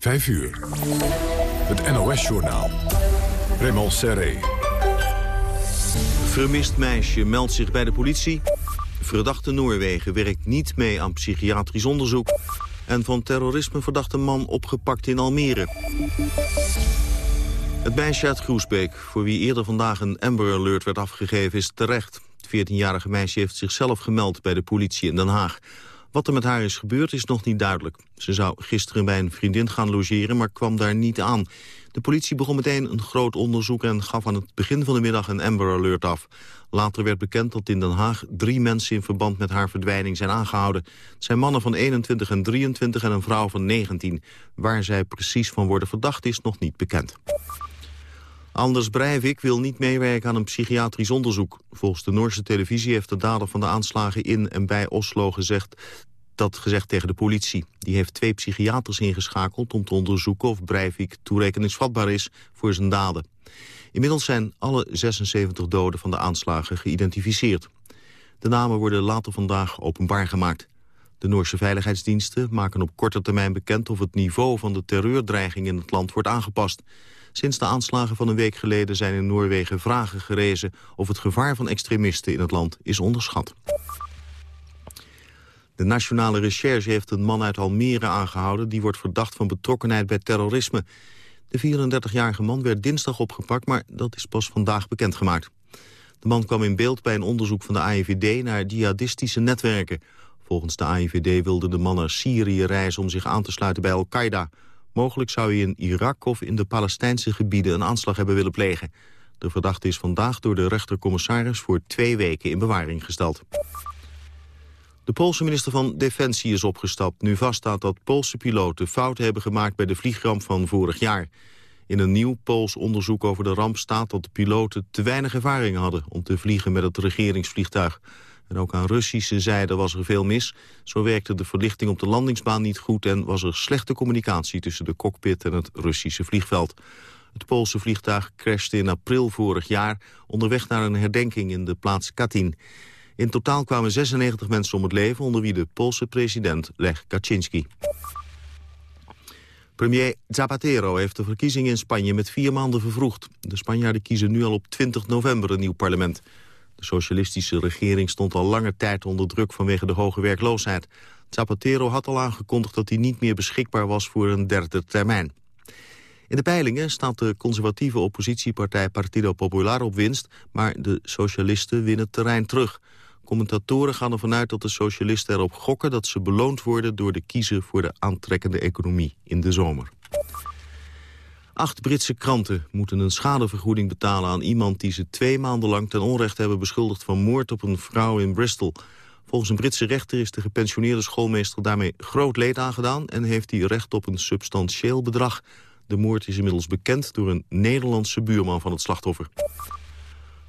5 uur. Het NOS-journaal. Raymond Serré. Vermist meisje meldt zich bij de politie. Verdachte Noorwegen werkt niet mee aan psychiatrisch onderzoek. En van terrorisme verdachte man opgepakt in Almere. Het meisje uit Groesbeek, voor wie eerder vandaag een Amber Alert werd afgegeven, is terecht. Het 14-jarige meisje heeft zichzelf gemeld bij de politie in Den Haag. Wat er met haar is gebeurd is nog niet duidelijk. Ze zou gisteren bij een vriendin gaan logeren, maar kwam daar niet aan. De politie begon meteen een groot onderzoek en gaf aan het begin van de middag een Amber Alert af. Later werd bekend dat in Den Haag drie mensen in verband met haar verdwijning zijn aangehouden. Het zijn mannen van 21 en 23 en een vrouw van 19. Waar zij precies van worden verdacht is nog niet bekend. Anders Breivik wil niet meewerken aan een psychiatrisch onderzoek. Volgens de Noorse televisie heeft de dader van de aanslagen in en bij Oslo gezegd dat gezegd tegen de politie. Die heeft twee psychiaters ingeschakeld om te onderzoeken of Breivik toerekeningsvatbaar is voor zijn daden. Inmiddels zijn alle 76 doden van de aanslagen geïdentificeerd. De namen worden later vandaag openbaar gemaakt. De Noorse veiligheidsdiensten maken op korte termijn bekend of het niveau van de terreurdreiging in het land wordt aangepast. Sinds de aanslagen van een week geleden zijn in Noorwegen vragen gerezen... of het gevaar van extremisten in het land is onderschat. De Nationale Recherche heeft een man uit Almere aangehouden... die wordt verdacht van betrokkenheid bij terrorisme. De 34-jarige man werd dinsdag opgepakt, maar dat is pas vandaag bekendgemaakt. De man kwam in beeld bij een onderzoek van de AIVD naar jihadistische netwerken. Volgens de AIVD wilde de man naar Syrië reizen om zich aan te sluiten bij Al-Qaeda... Mogelijk zou hij in Irak of in de Palestijnse gebieden een aanslag hebben willen plegen. De verdachte is vandaag door de rechtercommissaris voor twee weken in bewaring gesteld. De Poolse minister van Defensie is opgestapt. Nu vaststaat dat Poolse piloten fouten hebben gemaakt bij de vliegramp van vorig jaar. In een nieuw Pools onderzoek over de ramp staat dat de piloten te weinig ervaring hadden om te vliegen met het regeringsvliegtuig. En ook aan Russische zijde was er veel mis. Zo werkte de verlichting op de landingsbaan niet goed... en was er slechte communicatie tussen de cockpit en het Russische vliegveld. Het Poolse vliegtuig crashte in april vorig jaar... onderweg naar een herdenking in de plaats Katyn. In totaal kwamen 96 mensen om het leven... onder wie de Poolse president Lech Kaczynski. Premier Zapatero heeft de verkiezingen in Spanje met vier maanden vervroegd. De Spanjaarden kiezen nu al op 20 november een nieuw parlement. De socialistische regering stond al lange tijd onder druk vanwege de hoge werkloosheid. Zapatero had al aangekondigd dat hij niet meer beschikbaar was voor een derde termijn. In de peilingen staat de conservatieve oppositiepartij Partido Popular op winst... maar de socialisten winnen terrein terug. Commentatoren gaan ervan uit dat de socialisten erop gokken... dat ze beloond worden door de kiezer voor de aantrekkende economie in de zomer. Acht Britse kranten moeten een schadevergoeding betalen aan iemand die ze twee maanden lang ten onrechte hebben beschuldigd van moord op een vrouw in Bristol. Volgens een Britse rechter is de gepensioneerde schoolmeester daarmee groot leed aangedaan en heeft hij recht op een substantieel bedrag. De moord is inmiddels bekend door een Nederlandse buurman van het slachtoffer.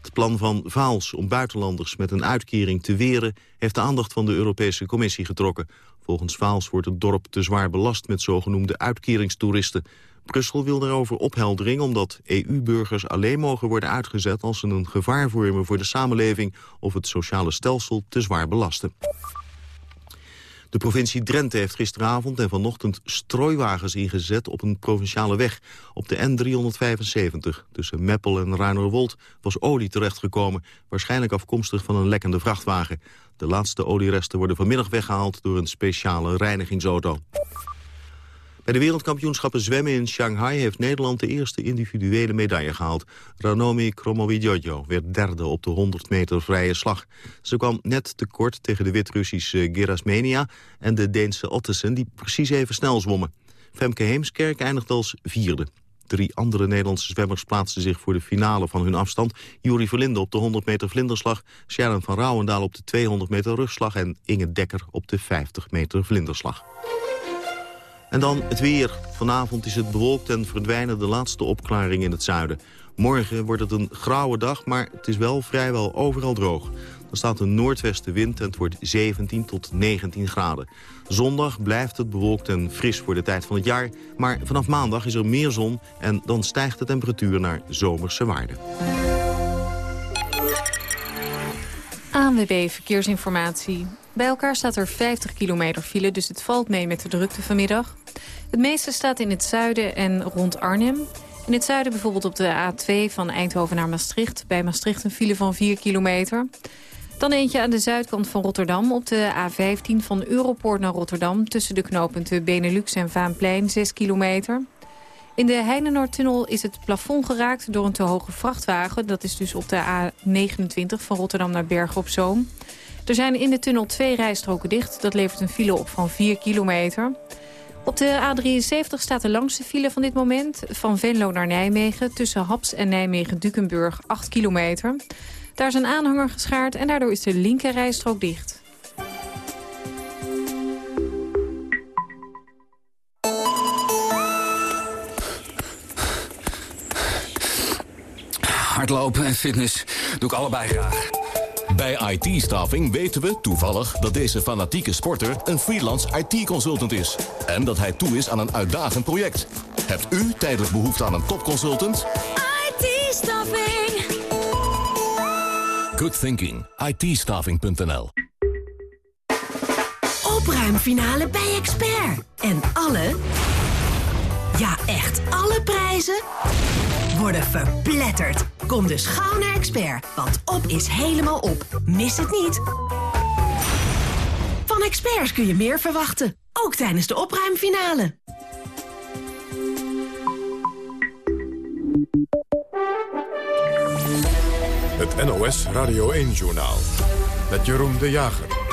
Het plan van Vaals om buitenlanders met een uitkering te weren... heeft de aandacht van de Europese Commissie getrokken. Volgens Vaals wordt het dorp te zwaar belast met zogenoemde uitkeringstoeristen. Brussel wil daarover opheldering omdat EU-burgers alleen mogen worden uitgezet als ze een gevaar vormen voor de samenleving of het sociale stelsel te zwaar belasten. De provincie Drenthe heeft gisteravond en vanochtend strooiwagens ingezet op een provinciale weg. Op de N375 tussen Meppel en Ruinerwold was olie terechtgekomen, waarschijnlijk afkomstig van een lekkende vrachtwagen. De laatste olieresten worden vanmiddag weggehaald door een speciale reinigingsauto. Bij de wereldkampioenschappen zwemmen in Shanghai heeft Nederland de eerste individuele medaille gehaald. Ranomi Kromowidjojo werd derde op de 100 meter vrije slag. Ze kwam net tekort tegen de Wit-Russische Gerasmenia en de Deense Ottesen die precies even snel zwommen. Femke Heemskerk eindigde als vierde. Drie andere Nederlandse zwemmers plaatsten zich voor de finale van hun afstand. Juri Verlinde op de 100 meter vlinderslag, Sharon van Rouwendaal op de 200 meter rugslag... en Inge Dekker op de 50 meter vlinderslag. En dan het weer. Vanavond is het bewolkt en verdwijnen de laatste opklaringen in het zuiden. Morgen wordt het een grauwe dag, maar het is wel vrijwel overal droog. Er staat een noordwestenwind en het wordt 17 tot 19 graden. Zondag blijft het bewolkt en fris voor de tijd van het jaar. Maar vanaf maandag is er meer zon en dan stijgt de temperatuur naar zomerse waarden. ANWB Verkeersinformatie. Bij elkaar staat er 50 kilometer file, dus het valt mee met de drukte vanmiddag. Het meeste staat in het zuiden en rond Arnhem. In het zuiden bijvoorbeeld op de A2 van Eindhoven naar Maastricht. Bij Maastricht een file van 4 kilometer. Dan eentje aan de zuidkant van Rotterdam op de A15 van Europoort naar Rotterdam... tussen de knooppunten Benelux en Vaanplein, 6 kilometer. In de Heinenoordtunnel is het plafond geraakt door een te hoge vrachtwagen. Dat is dus op de A29 van Rotterdam naar Bergen op Zoom. Er zijn in de tunnel twee rijstroken dicht. Dat levert een file op van 4 kilometer. Op de A73 staat de langste file van dit moment. Van Venlo naar Nijmegen tussen Haps en Nijmegen-Dukenburg 8 kilometer. Daar is een aanhanger geschaard en daardoor is de linker rijstrook dicht. Hardlopen en fitness doe ik allebei graag. Bij IT-staffing weten we toevallig dat deze fanatieke sporter een freelance IT-consultant is. En dat hij toe is aan een uitdagend project. Hebt u tijdelijk behoefte aan een topconsultant? IT-staffing. Good thinking. it Opruimfinale bij Expert. En alle, ja echt alle prijzen worden verpletterd. Kom dus gauw naar Expert, want op is helemaal op. Mis het niet. Van experts kun je meer verwachten, ook tijdens de opruimfinale. Het NOS Radio 1-journaal met Jeroen de Jager.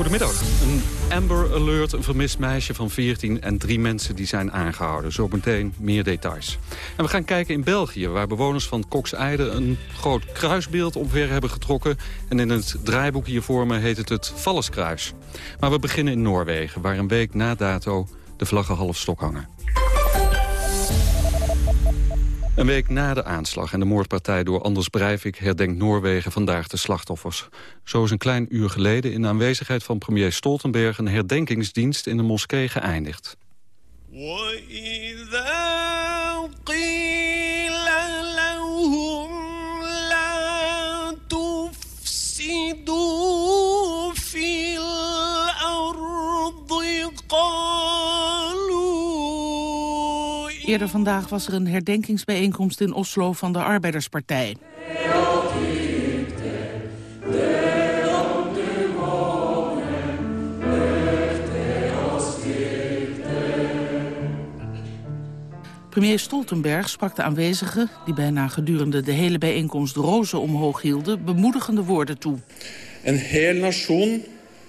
Goedemiddag. Een Amber Alert, een vermist meisje van 14 en drie mensen die zijn aangehouden. Zometeen meer details. En we gaan kijken in België, waar bewoners van Kokseide een groot kruisbeeld omver hebben getrokken. En in het draaiboek hier voor me heet het het Valleskruis. Maar we beginnen in Noorwegen, waar een week na dato de vlaggen half stok hangen. Een week na de aanslag en de moordpartij door Anders Breivik... herdenkt Noorwegen vandaag de slachtoffers. Zo is een klein uur geleden in aanwezigheid van premier Stoltenberg... een herdenkingsdienst in de moskee geëindigd. Eerder vandaag was er een herdenkingsbijeenkomst in Oslo van de Arbeiderspartij. Premier Stoltenberg sprak de aanwezigen, die bijna gedurende de hele bijeenkomst rozen omhoog hielden, bemoedigende woorden toe. Een hel nation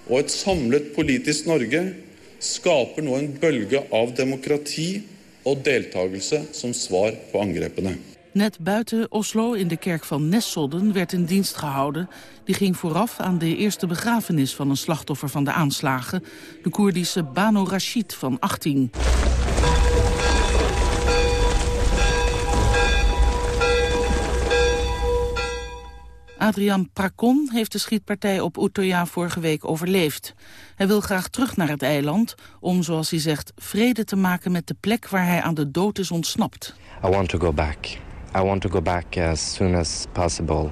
en het samlet politisch Norge skaper nu een bølge av democratie og deltakelse som svar på angrepene. Net buiten Oslo in de kerk van Nesselden werd een dienst gehouden. Die ging vooraf aan de eerste begrafenis van een slachtoffer van de aanslagen. De Koerdische Bano Rashid van 18. Adrian Prakon heeft de schietpartij op Utøya vorige week overleefd. Hij wil graag terug naar het eiland om, zoals hij zegt, vrede te maken met de plek waar hij aan de dood is ontsnapt. I want to go back. I want to go back as soon as possible.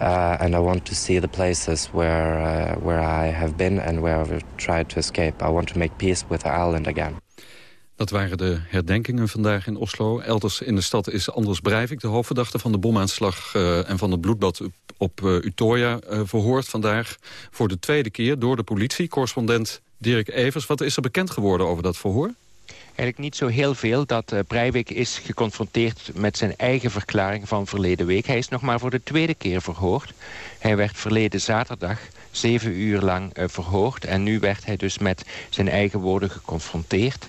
Uh, and I want to see the places where, uh, where I have been and where I've tried to escape. I want to make peace with the island again. Dat waren de herdenkingen vandaag in Oslo. Elders in de stad is Anders Breivik, de hoofdverdachte van de bomaanslag... Uh, en van het bloedbad op uh, Utoya uh, verhoord vandaag voor de tweede keer door de politie. Correspondent Dirk Evers, wat is er bekend geworden over dat verhoor? Eigenlijk niet zo heel veel. Dat Breivik is geconfronteerd met zijn eigen verklaring van verleden week. Hij is nog maar voor de tweede keer verhoord. Hij werd verleden zaterdag zeven uur lang verhoord. En nu werd hij dus met zijn eigen woorden geconfronteerd.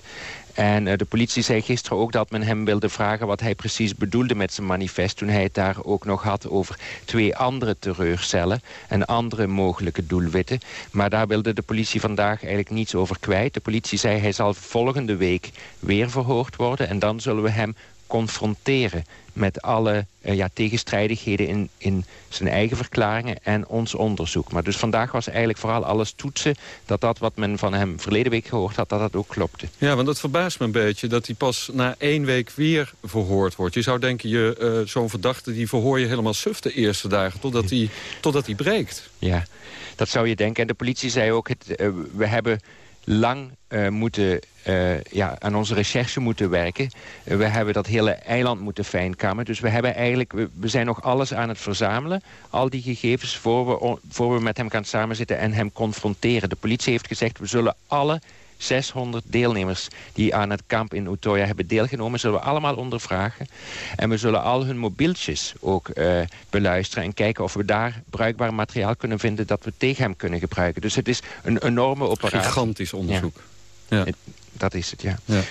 En uh, de politie zei gisteren ook dat men hem wilde vragen... wat hij precies bedoelde met zijn manifest... toen hij het daar ook nog had over twee andere terreurcellen... en andere mogelijke doelwitten. Maar daar wilde de politie vandaag eigenlijk niets over kwijt. De politie zei hij zal volgende week weer verhoord worden... en dan zullen we hem confronteren met alle uh, ja, tegenstrijdigheden in, in zijn eigen verklaringen en ons onderzoek. Maar dus vandaag was eigenlijk vooral alles toetsen... dat dat wat men van hem verleden week gehoord had, dat dat ook klopte. Ja, want dat verbaast me een beetje dat hij pas na één week weer verhoord wordt. Je zou denken, je uh, zo'n verdachte die verhoor je helemaal suf de eerste dagen... totdat hij, totdat hij breekt. Ja, dat zou je denken. En de politie zei ook, het, uh, we hebben lang uh, moeten, uh, ja, aan onze recherche moeten werken. Uh, we hebben dat hele eiland moeten fijnkammen. Dus we, hebben eigenlijk, we, we, zijn nog alles aan het verzamelen. Al die gegevens voor we, voor we met hem gaan samenzitten en hem confronteren. De politie heeft gezegd, we zullen alle 600 deelnemers die aan het kamp in Utoya hebben deelgenomen... zullen we allemaal ondervragen. En we zullen al hun mobieltjes ook uh, beluisteren... en kijken of we daar bruikbaar materiaal kunnen vinden... dat we tegen hem kunnen gebruiken. Dus het is een enorme operatie. Gigantisch onderzoek. Ja. ja. Dat is het, ja. ja.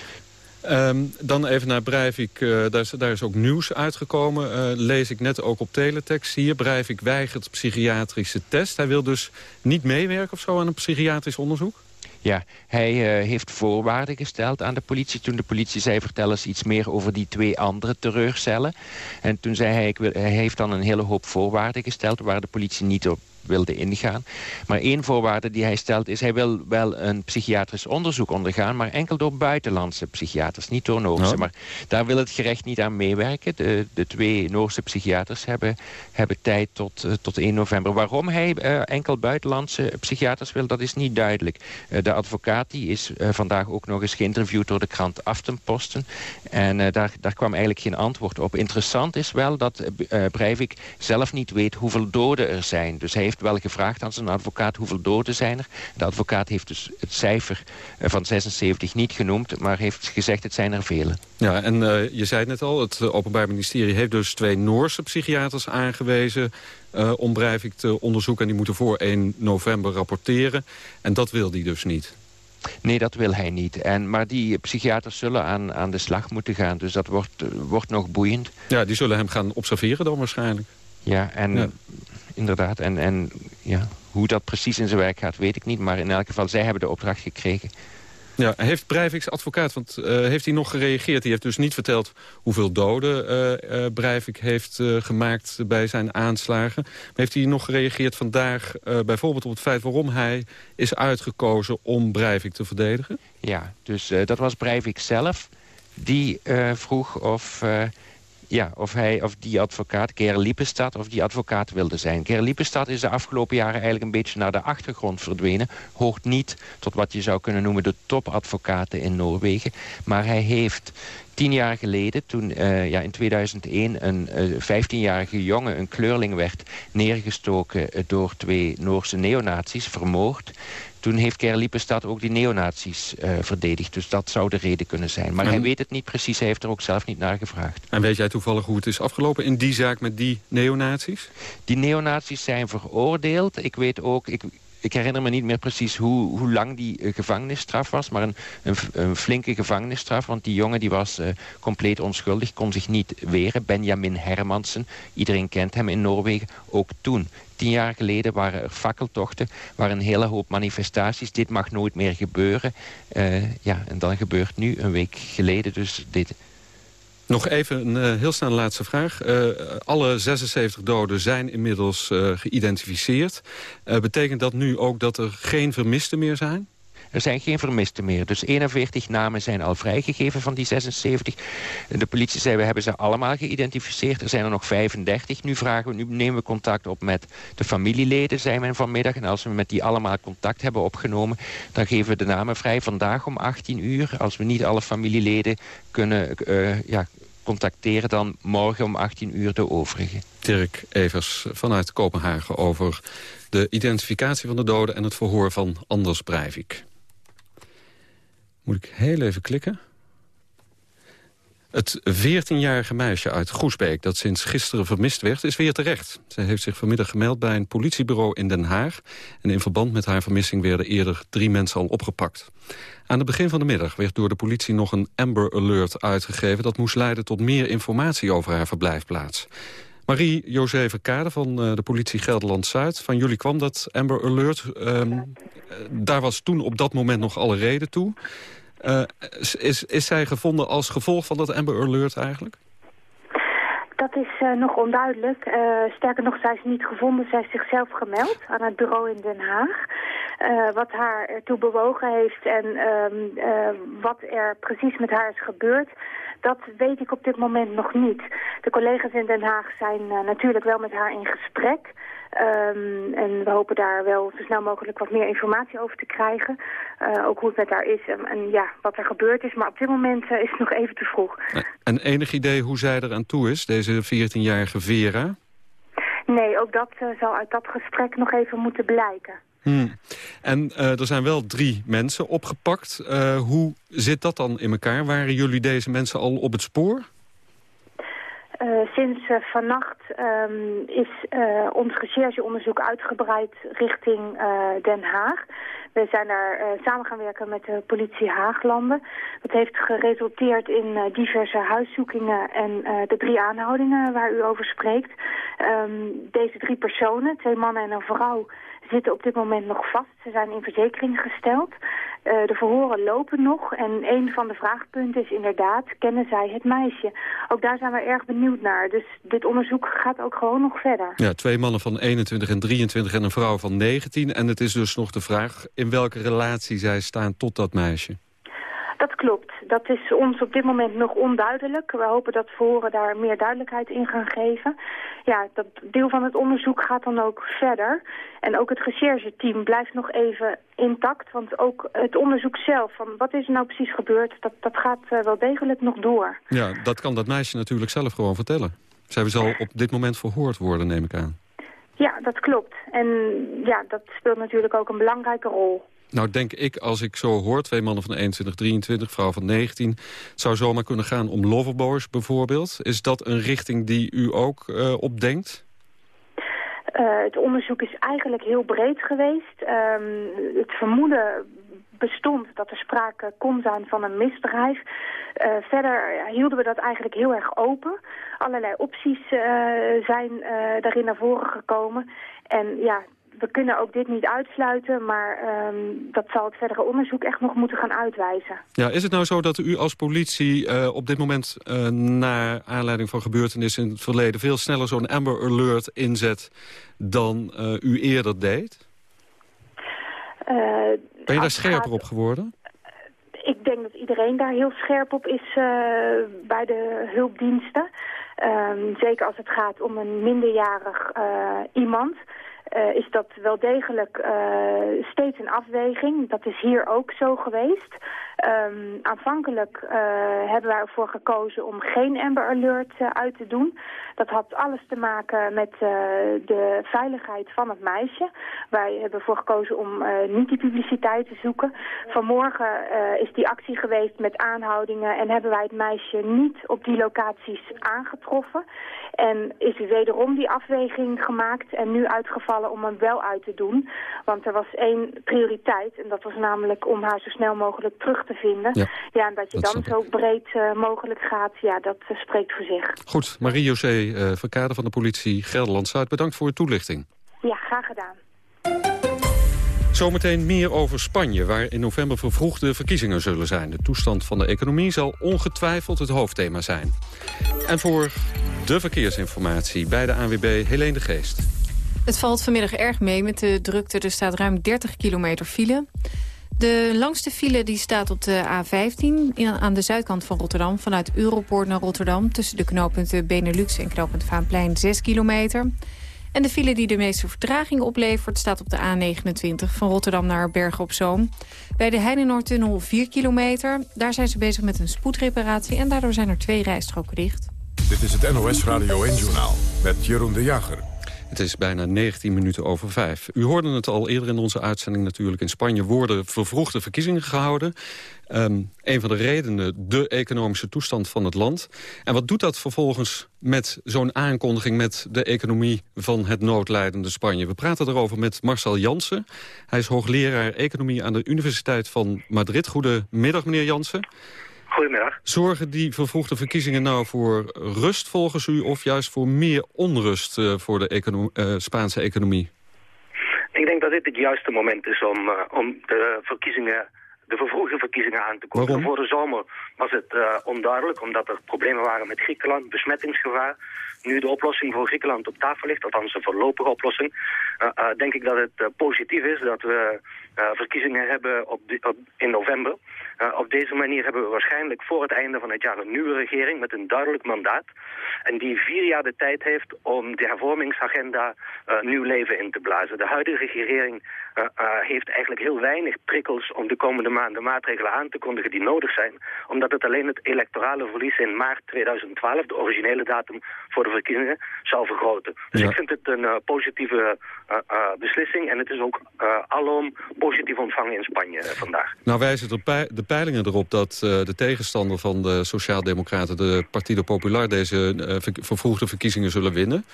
Um, dan even naar Breivik. Uh, daar, is, daar, is, ook nieuws uitgekomen. Uh, lees ik net ook op teletext hier. Breivik weigert psychiatrische test. Hij wil dus niet meewerken of zo aan een psychiatrisch onderzoek? Ja, hij uh, heeft voorwaarden gesteld aan de politie. Toen de politie zei, vertel eens iets meer over die twee andere terreurcellen. En toen zei hij, ik wil, hij heeft dan een hele hoop voorwaarden gesteld... waar de politie niet op wilde ingaan. Maar één voorwaarde die hij stelt is... hij wil wel een psychiatrisch onderzoek ondergaan... maar enkel door buitenlandse psychiaters, niet door Noorse. Maar daar wil het gerecht niet aan meewerken. De, de twee Noorse psychiaters hebben, hebben tijd tot, uh, tot 1 november. Waarom hij uh, enkel buitenlandse psychiaters wil, dat is niet duidelijk. Uh, de advocaat die is vandaag ook nog eens geïnterviewd... door de krant Aftenposten. En daar, daar kwam eigenlijk geen antwoord op. Interessant is wel dat Breivik zelf niet weet hoeveel doden er zijn. Dus hij heeft wel gevraagd aan zijn advocaat hoeveel doden zijn er. De advocaat heeft dus het cijfer eh, van 76 niet genoemd... maar heeft gezegd het zijn er vele. Ja, en uh, je zei het net al, het Openbaar Ministerie heeft dus twee Noorse psychiaters aangewezen... Uh, om Breivik te onderzoeken en die moeten voor 1 november rapporteren. En dat wil hij dus niet. Nee, dat wil hij niet. En, maar die psychiaters zullen aan, aan de slag moeten gaan. Dus dat wordt, wordt nog boeiend. Ja, die zullen hem gaan observeren dan waarschijnlijk. Ja, en ja inderdaad. En, en ja, hoe dat precies in zijn werk gaat, weet ik niet. Maar in elk geval, zij hebben de opdracht gekregen. Ja, heeft Breivik's advocaat, want uh, heeft hij nog gereageerd? Hij heeft dus niet verteld hoeveel doden uh, uh, Breivik heeft gemaakt bij zijn aanslagen. Maar heeft hij nog gereageerd vandaag bijvoorbeeld op het feit waarom hij is uitgekozen om Breivik te verdedigen? Ja, dus dat was Breivik zelf. Die vroeg of ja, of, hij, of die advocaat, Ger Liepestad, of die advocaat wilde zijn. Ger Liepestad is de afgelopen jaren eigenlijk een beetje naar de achtergrond verdwenen. Hoort niet tot wat je zou kunnen noemen de topadvocaten in Noorwegen. Maar hij heeft tien jaar geleden, toen uh, ja, in 2001 een uh, eh, 15-jarige jongen, een kleurling werd neergestoken door twee Noorse neonazies, vermoord. Toen heeft Kerliepenstad ook die neonazies uh, verdedigd. Dus dat zou de reden kunnen zijn. Maar hij weet het niet precies. Hij heeft er ook zelf niet naar gevraagd. En weet jij toevallig hoe het is afgelopen in die zaak met die neonazies? Die neonazies zijn veroordeeld. Ik weet ook... Ik, ik herinner me niet meer precies hoe, hoe lang die uh, gevangenisstraf was. Maar een, een, een, flinke gevangenisstraf. Want die jongen die was uh, compleet onschuldig. Kon zich niet weren. Benjamin Hermansen. Iedereen kent hem in Noorwegen. Ook toen. Tien jaar geleden waren er fakkeltochten. Waren een hele hoop manifestaties. Dit mag nooit meer gebeuren. Uh, ja, en dan gebeurt nu een week geleden dus dit. Nog even een uh, heel snel laatste vraag. Uh, alle 76 doden zijn inmiddels geïdentificeerd. betekent dat nu ook dat er geen vermisten meer zijn? Er zijn geen vermisten meer. Dus 41 namen zijn al vrijgegeven van die 76. De politie zei, we hebben ze allemaal geïdentificeerd. Er zijn er nog 35. Nu, vragen we, nu nemen we contact op met de familieleden, zei men vanmiddag. En als we met die allemaal contact hebben opgenomen... dan geven we de namen vrij vandaag om 18 uur. Als we niet alle familieleden kunnen uh, ja, contacteren... dan morgen om 18 uur de overige. Dirk Evers vanuit Kopenhagen over de identificatie van de doden... en het verhoor van Anders Breivik. Moet ik heel even klikken? Het 14-jarige meisje uit Goesbeek dat sinds gisteren vermist werd... is weer terecht. Zij heeft zich vanmiddag gemeld bij een politiebureau in Den Haag. En in verband met haar vermissing werden eerder drie mensen al opgepakt. Aan het begin van de middag werd door de politie nog een Amber Alert uitgegeven... dat moest leiden tot meer informatie over haar verblijfplaats. Marie-Joseve Kade van uh, de politie Gelderland-Zuid. Van jullie kwam dat Amber Alert. Um, daar was toen op dat moment nog alle reden toe. Uh, is, is zij gevonden als gevolg van dat Amber Alert eigenlijk? Dat is uh, nog onduidelijk. Uh, sterker nog, zij is niet gevonden. Zij is zichzelf gemeld aan het bureau in Den Haag. wat haar ertoe bewogen heeft en ehm, wat er precies met haar is gebeurd, dat weet ik op dit moment nog niet. De collega's in Den Haag zijn natuurlijk wel met haar in gesprek. Um, en we hopen daar wel zo snel mogelijk wat meer informatie over te krijgen. Uh, ook hoe het met haar is en, en, ja, wat er gebeurd is. Maar op dit moment uh, is het nog even te vroeg. En enig idee hoe zij er aan toe is, deze 14-jarige Vera? Nee, ook dat uh, zal uit dat gesprek nog even moeten blijken. Hmm. En er zijn wel drie mensen opgepakt. hoe zit dat dan in elkaar? Waren jullie deze mensen al op het spoor? Uh, sinds uh, vannacht um, is uh, ons rechercheonderzoek uitgebreid richting Den Haag. We zijn daar samen gaan werken met de politie Haaglanden. Dat heeft geresulteerd in diverse huiszoekingen en de drie aanhoudingen waar u over spreekt. Um, deze drie personen, twee mannen en een vrouw, zitten op dit moment nog vast. Ze zijn in verzekering gesteld. Uh, de verhoren lopen nog en een van de vraagpunten is inderdaad, kennen zij het meisje? Ook daar zijn we erg benieuwd naar. Dus dit onderzoek gaat ook gewoon nog verder. Ja, twee mannen van 21 en 23 en een vrouw van 19. En het is dus nog de vraag in welke relatie zij staan tot dat meisje. Klopt. Dat is ons op dit moment nog onduidelijk. We hopen dat verhoren daar meer duidelijkheid in gaan geven. Ja, dat deel van het onderzoek gaat dan ook verder. En ook het rechercheteam blijft nog even intact. Want ook het onderzoek zelf, van wat is er nou precies gebeurd... dat, dat gaat uh, wel degelijk nog door. Ja, dat kan dat meisje natuurlijk zelf gewoon vertellen. Zij zal op dit moment verhoord worden, neem ik aan. Ja, dat klopt. En ja, dat speelt natuurlijk ook een belangrijke rol. Nou denk ik, als ik zo hoor, twee mannen van 21, 23, vrouw van 19... het zou zomaar kunnen gaan om loverboys bijvoorbeeld. Is dat een richting die u ook uh, opdenkt? Uh, het onderzoek is eigenlijk heel breed geweest. Um, het vermoeden bestond dat er sprake kon zijn van een misdrijf. Uh, verder hielden we dat eigenlijk heel erg open. Allerlei opties zijn daarin naar voren gekomen. En ja, we kunnen ook dit niet uitsluiten, maar um, dat zal het verdere onderzoek echt nog moeten gaan uitwijzen. Ja, is het nou zo dat u als politie uh, op dit moment, uh, naar aanleiding van gebeurtenissen in het verleden, veel sneller zo'n Amber Alert inzet dan uh, u eerder deed? ben je daar scherper op geworden? Ik denk dat iedereen daar heel scherp op is bij de hulpdiensten. Um, zeker als het gaat om een minderjarig iemand... Uh, is dat wel degelijk uh, steeds een afweging. Dat is hier ook zo geweest. Um, aanvankelijk uh, hebben wij ervoor gekozen om geen Amber Alert uit te doen. Dat had alles te maken met de veiligheid van het meisje. Wij hebben ervoor gekozen om niet die publiciteit te zoeken. Vanmorgen is die actie geweest met aanhoudingen en hebben wij het meisje niet op die locaties aangetroffen. En is er wederom die afweging gemaakt en nu uitgevallen om hem wel uit te doen. Want er was één prioriteit en dat was namelijk om haar zo snel mogelijk terug te vinden. Ja, ja en dat je dan zo breed uh, mogelijk gaat, ja, dat uh, spreekt voor zich. Goed, Marie-José uh, Verkade van de politie Gelderland-Zuid, bedankt voor uw toelichting. Ja, graag gedaan. Zometeen meer over Spanje, waar in november vervroegde verkiezingen zullen zijn. De toestand van de economie zal ongetwijfeld het hoofdthema zijn. En voor de verkeersinformatie bij de ANWB Helene de Geest. Het valt vanmiddag erg mee met de drukte. Er staat ruim 30 kilometer file. De langste file die staat op de A15 aan de zuidkant van Rotterdam... vanuit Europoort naar Rotterdam... tussen de knooppunten Benelux en knooppunt Vaanplein 6 kilometer... En de file die de meeste vertraging oplevert... staat op de A29 van Rotterdam naar Bergen op Zoom. Bij de Heinenoordtunnel 4 kilometer. Daar zijn ze bezig met een spoedreparatie... en daardoor zijn er twee rijstroken dicht. Dit is het NOS Radio 1-journaal met Jeroen de Jager. Het is bijna 19 minuten over vijf. U hoorde het al eerder in onze uitzending natuurlijk. In Spanje worden vervroegde verkiezingen gehouden. Um, een van de redenen, de economische toestand van het land. En wat doet dat vervolgens met zo'n aankondiging... met de economie van het noodlijdende Spanje? We praten erover met Marcel Jansen. Hij is hoogleraar economie aan de Universiteit van Madrid. Goedemiddag, meneer Jansen. Goedemiddag. Zorgen die vervroegde verkiezingen nou voor rust volgens u... of juist voor meer onrust uh, voor de econo uh, Spaanse economie? Ik denk dat dit het juiste moment is om, uh, om de verkiezingen de vervroegde verkiezingen aan te kondigen. Voor de zomer was het onduidelijk, omdat er problemen waren met Griekenland, besmettingsgevaar. Nu de oplossing voor Griekenland op tafel ligt, althans een voorlopige oplossing, denk ik dat het positief is dat we verkiezingen hebben op, op in november. op deze manier hebben we waarschijnlijk voor het einde van het jaar een nieuwe regering met een duidelijk mandaat. En die vier jaar de tijd heeft om de hervormingsagenda nieuw leven in te blazen. De huidige regering heeft eigenlijk heel weinig prikkels om de komende maanden maatregelen aan te kondigen die nodig zijn. Omdat het alleen het electorale verlies in maart 2012, de originele datum voor de verkiezingen, zal vergroten. Dus ik vind het een uh, positieve beslissing en het is ook alom positief ontvangen in Spanje vandaag. Nou wijzen de peilingen erop dat de tegenstander van de Sociaaldemocraten, de Partido Popular, deze vervroegde verkiezingen zullen winnen.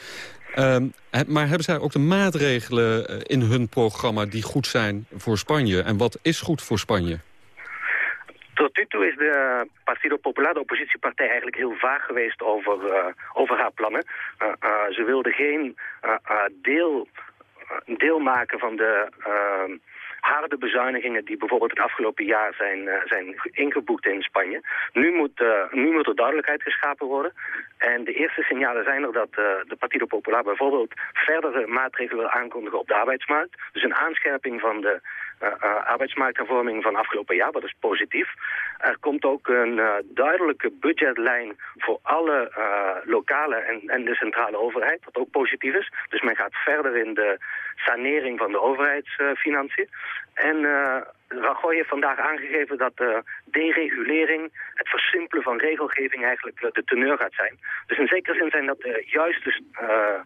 Um, maar hebben zij ook de maatregelen eh, in hun programma die goed zijn voor Spanje? En wat is goed voor Spanje? Tot nu toe is de Partido Popular, de oppositiepartij, eigenlijk heel vaag geweest over, uh, over haar plannen. Uh, ze wilde geen deel, deel maken van de ehm, harde bezuinigingen die bijvoorbeeld het afgelopen jaar zijn, zijn ingeboekt in Spanje. Nu moet, nu moet er duidelijkheid geschapen worden. En de eerste signalen zijn er dat uh, de Partido Popular bijvoorbeeld verdere maatregelen wil aankondigen op de arbeidsmarkt. Dus een aanscherping van de arbeidsmarkthervorming van afgelopen jaar, dat is positief. Er komt ook een duidelijke budgetlijn voor alle lokale en, en de centrale overheid, wat ook positief is. Dus men gaat verder in de sanering van de overheidsfinanciën. En Rajoy heeft vandaag aangegeven dat de deregulering, het versimpelen van regelgeving eigenlijk de teneur gaat zijn. Dus in zekere zin zijn dat de juiste, uh,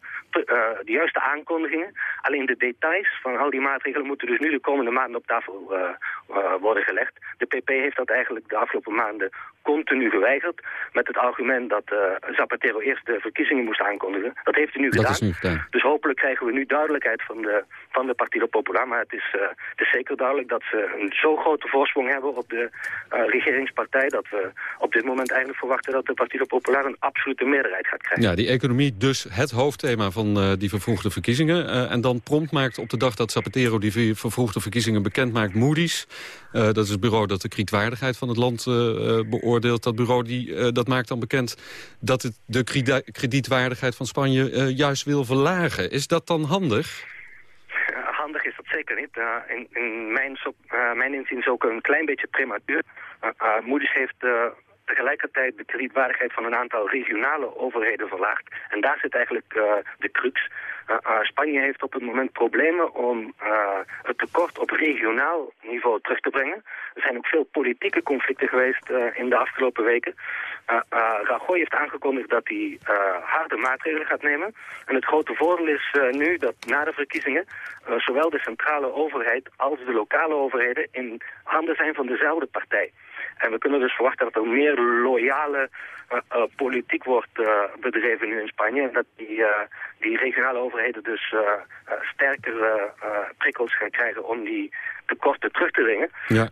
de juiste aankondigingen. Alleen de details van al die maatregelen moeten dus nu de komende maanden op tafel uh, worden gelegd. De PP heeft dat eigenlijk de afgelopen maanden continu geweigerd. Met het argument dat Zapatero eerst de verkiezingen moest aankondigen. Dat heeft hij nu, gedaan. nu gedaan. Dus hopelijk krijgen we nu duidelijkheid van de, van de Partido Popular. Maar het is, het is zeker duidelijk dat ze een zo grote voorsprong hebben op de uh, regeringspartij... dat we op dit moment eigenlijk verwachten dat de Partido Popular een absolute meerderheid gaat krijgen. Ja, die economie dus het hoofdthema van uh, die vervroegde verkiezingen. En dan prompt maakt op de dag dat Zapatero die vervroegde verkiezingen bekend maakt... Moody's, dat is het bureau dat de kredietwaardigheid van het land beoordeelt. Dat bureau die, dat maakt dan bekend dat het de kredietwaardigheid van Spanje juist wil verlagen. Is dat dan handig? Uh, in, in mijn, uh, mijn inziens ook een klein beetje prematuur. Uh, Moody's heeft tegelijkertijd de kredietwaardigheid van een aantal regionale overheden verlaagd. En daar zit eigenlijk de crux. Spanje heeft op het moment problemen om het tekort op regionaal niveau terug te brengen. Er zijn ook veel politieke conflicten geweest in de afgelopen weken. Rajoy heeft aangekondigd dat hij harde maatregelen gaat nemen. En het grote voordeel is nu dat na de verkiezingen zowel de centrale overheid als de lokale overheden in handen zijn van dezelfde partij. En we kunnen dus verwachten dat er meer loyale politiek wordt bedreven nu in Spanje. En dat die, die regionale overheden dus sterker prikkels gaan krijgen om die tekorten terug te dringen. Ja.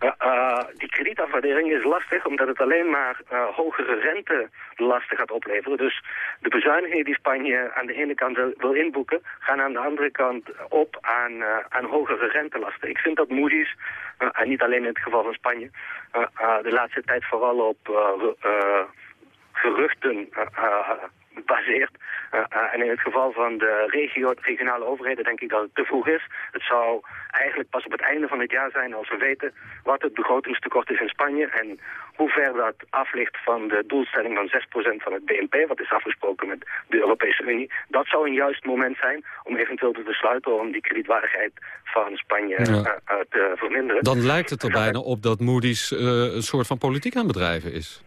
die kredietafwaardering is lastig omdat het alleen maar hogere rentelasten gaat opleveren. Dus de bezuinigingen die Spanje aan de ene kant wil, inboeken... gaan aan de andere kant op aan, aan hogere rentelasten. Ik vind dat Moody's, en niet alleen in het geval van Spanje... de laatste tijd vooral op geruchten baseert. Uh, uh, en in het geval van de regio, regionale overheden denk ik dat het te vroeg is. Het zou eigenlijk pas op het einde van het jaar zijn als we weten wat het begrotingstekort is in Spanje en hoe ver dat af ligt van de doelstelling van 6% van het BNP, wat is afgesproken met de Europese Unie. Dat zou een juist moment zijn om eventueel te besluiten om die kredietwaardigheid van Spanje ja. te verminderen. Dan lijkt het er bijna op dat Moody's een soort van politiek aan bedrijven is.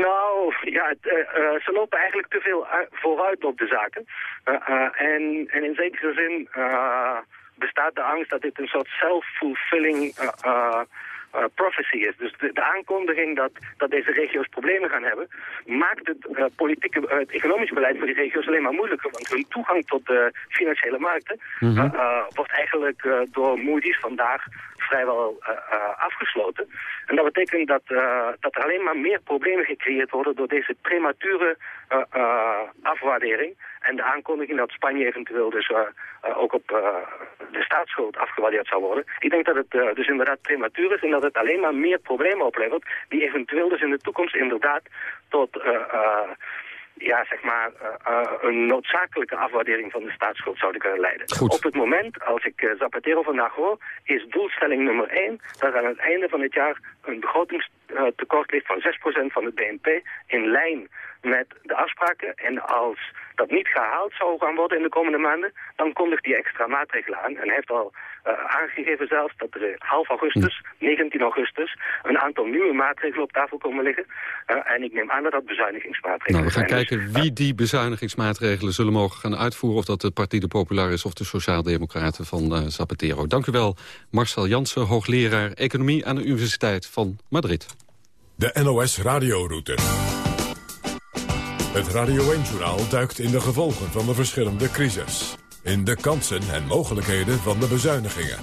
Nou, ja, uh, uh, ze lopen eigenlijk te veel vooruit op de zaken. Uh, en, en in zekere zin bestaat de angst dat dit een soort self-fulfilling uh, prophecy is. Dus de, de, aankondiging dat, dat deze regio's problemen gaan hebben... maakt het, uh, politieke, uh, het economisch beleid voor die regio's alleen maar moeilijker. Want hun toegang tot de financiële markten... Mm -hmm. wordt eigenlijk door Moody's vandaag vrijwel afgesloten. En dat betekent dat, dat er alleen maar meer problemen gecreëerd worden... door deze premature afwaardering... en de aankondiging dat Spanje eventueel dus ook op de staatsschuld afgewaardeerd zou worden. Ik denk dat het dus inderdaad prematuur is en dat het alleen maar meer problemen oplevert die eventueel dus in de toekomst inderdaad tot ja, zeg maar, uh, een noodzakelijke afwaardering van de staatsschuld zouden kunnen leiden. Op het moment, als ik uh, Zapatero vandaag hoor, is doelstelling nummer 1 dat aan het einde van het jaar een begrotingstekort ligt van 6% van het BNP in lijn met de afspraken. En als dat niet gehaald zou gaan worden in de komende maanden, dan kondigt die extra maatregelen aan. En hij heeft al aangegeven zelfs dat er half augustus, 19 augustus, een aantal nieuwe maatregelen op tafel komen liggen. Uh, en ik neem aan dat dat bezuinigingsmaatregelen nou, we gaan zijn. kijken dus, wie die bezuinigingsmaatregelen zullen mogen gaan uitvoeren. Of dat het Partido Popular is of de Sociaaldemocraten van uh, Zapatero. Dank u wel, Marcel Jansen, hoogleraar Economie aan de Universiteit van Madrid. De NOS Radioroute. Het Radio 1-journaal duikt in de gevolgen van de verschillende crisis. In de kansen en mogelijkheden van de bezuinigingen.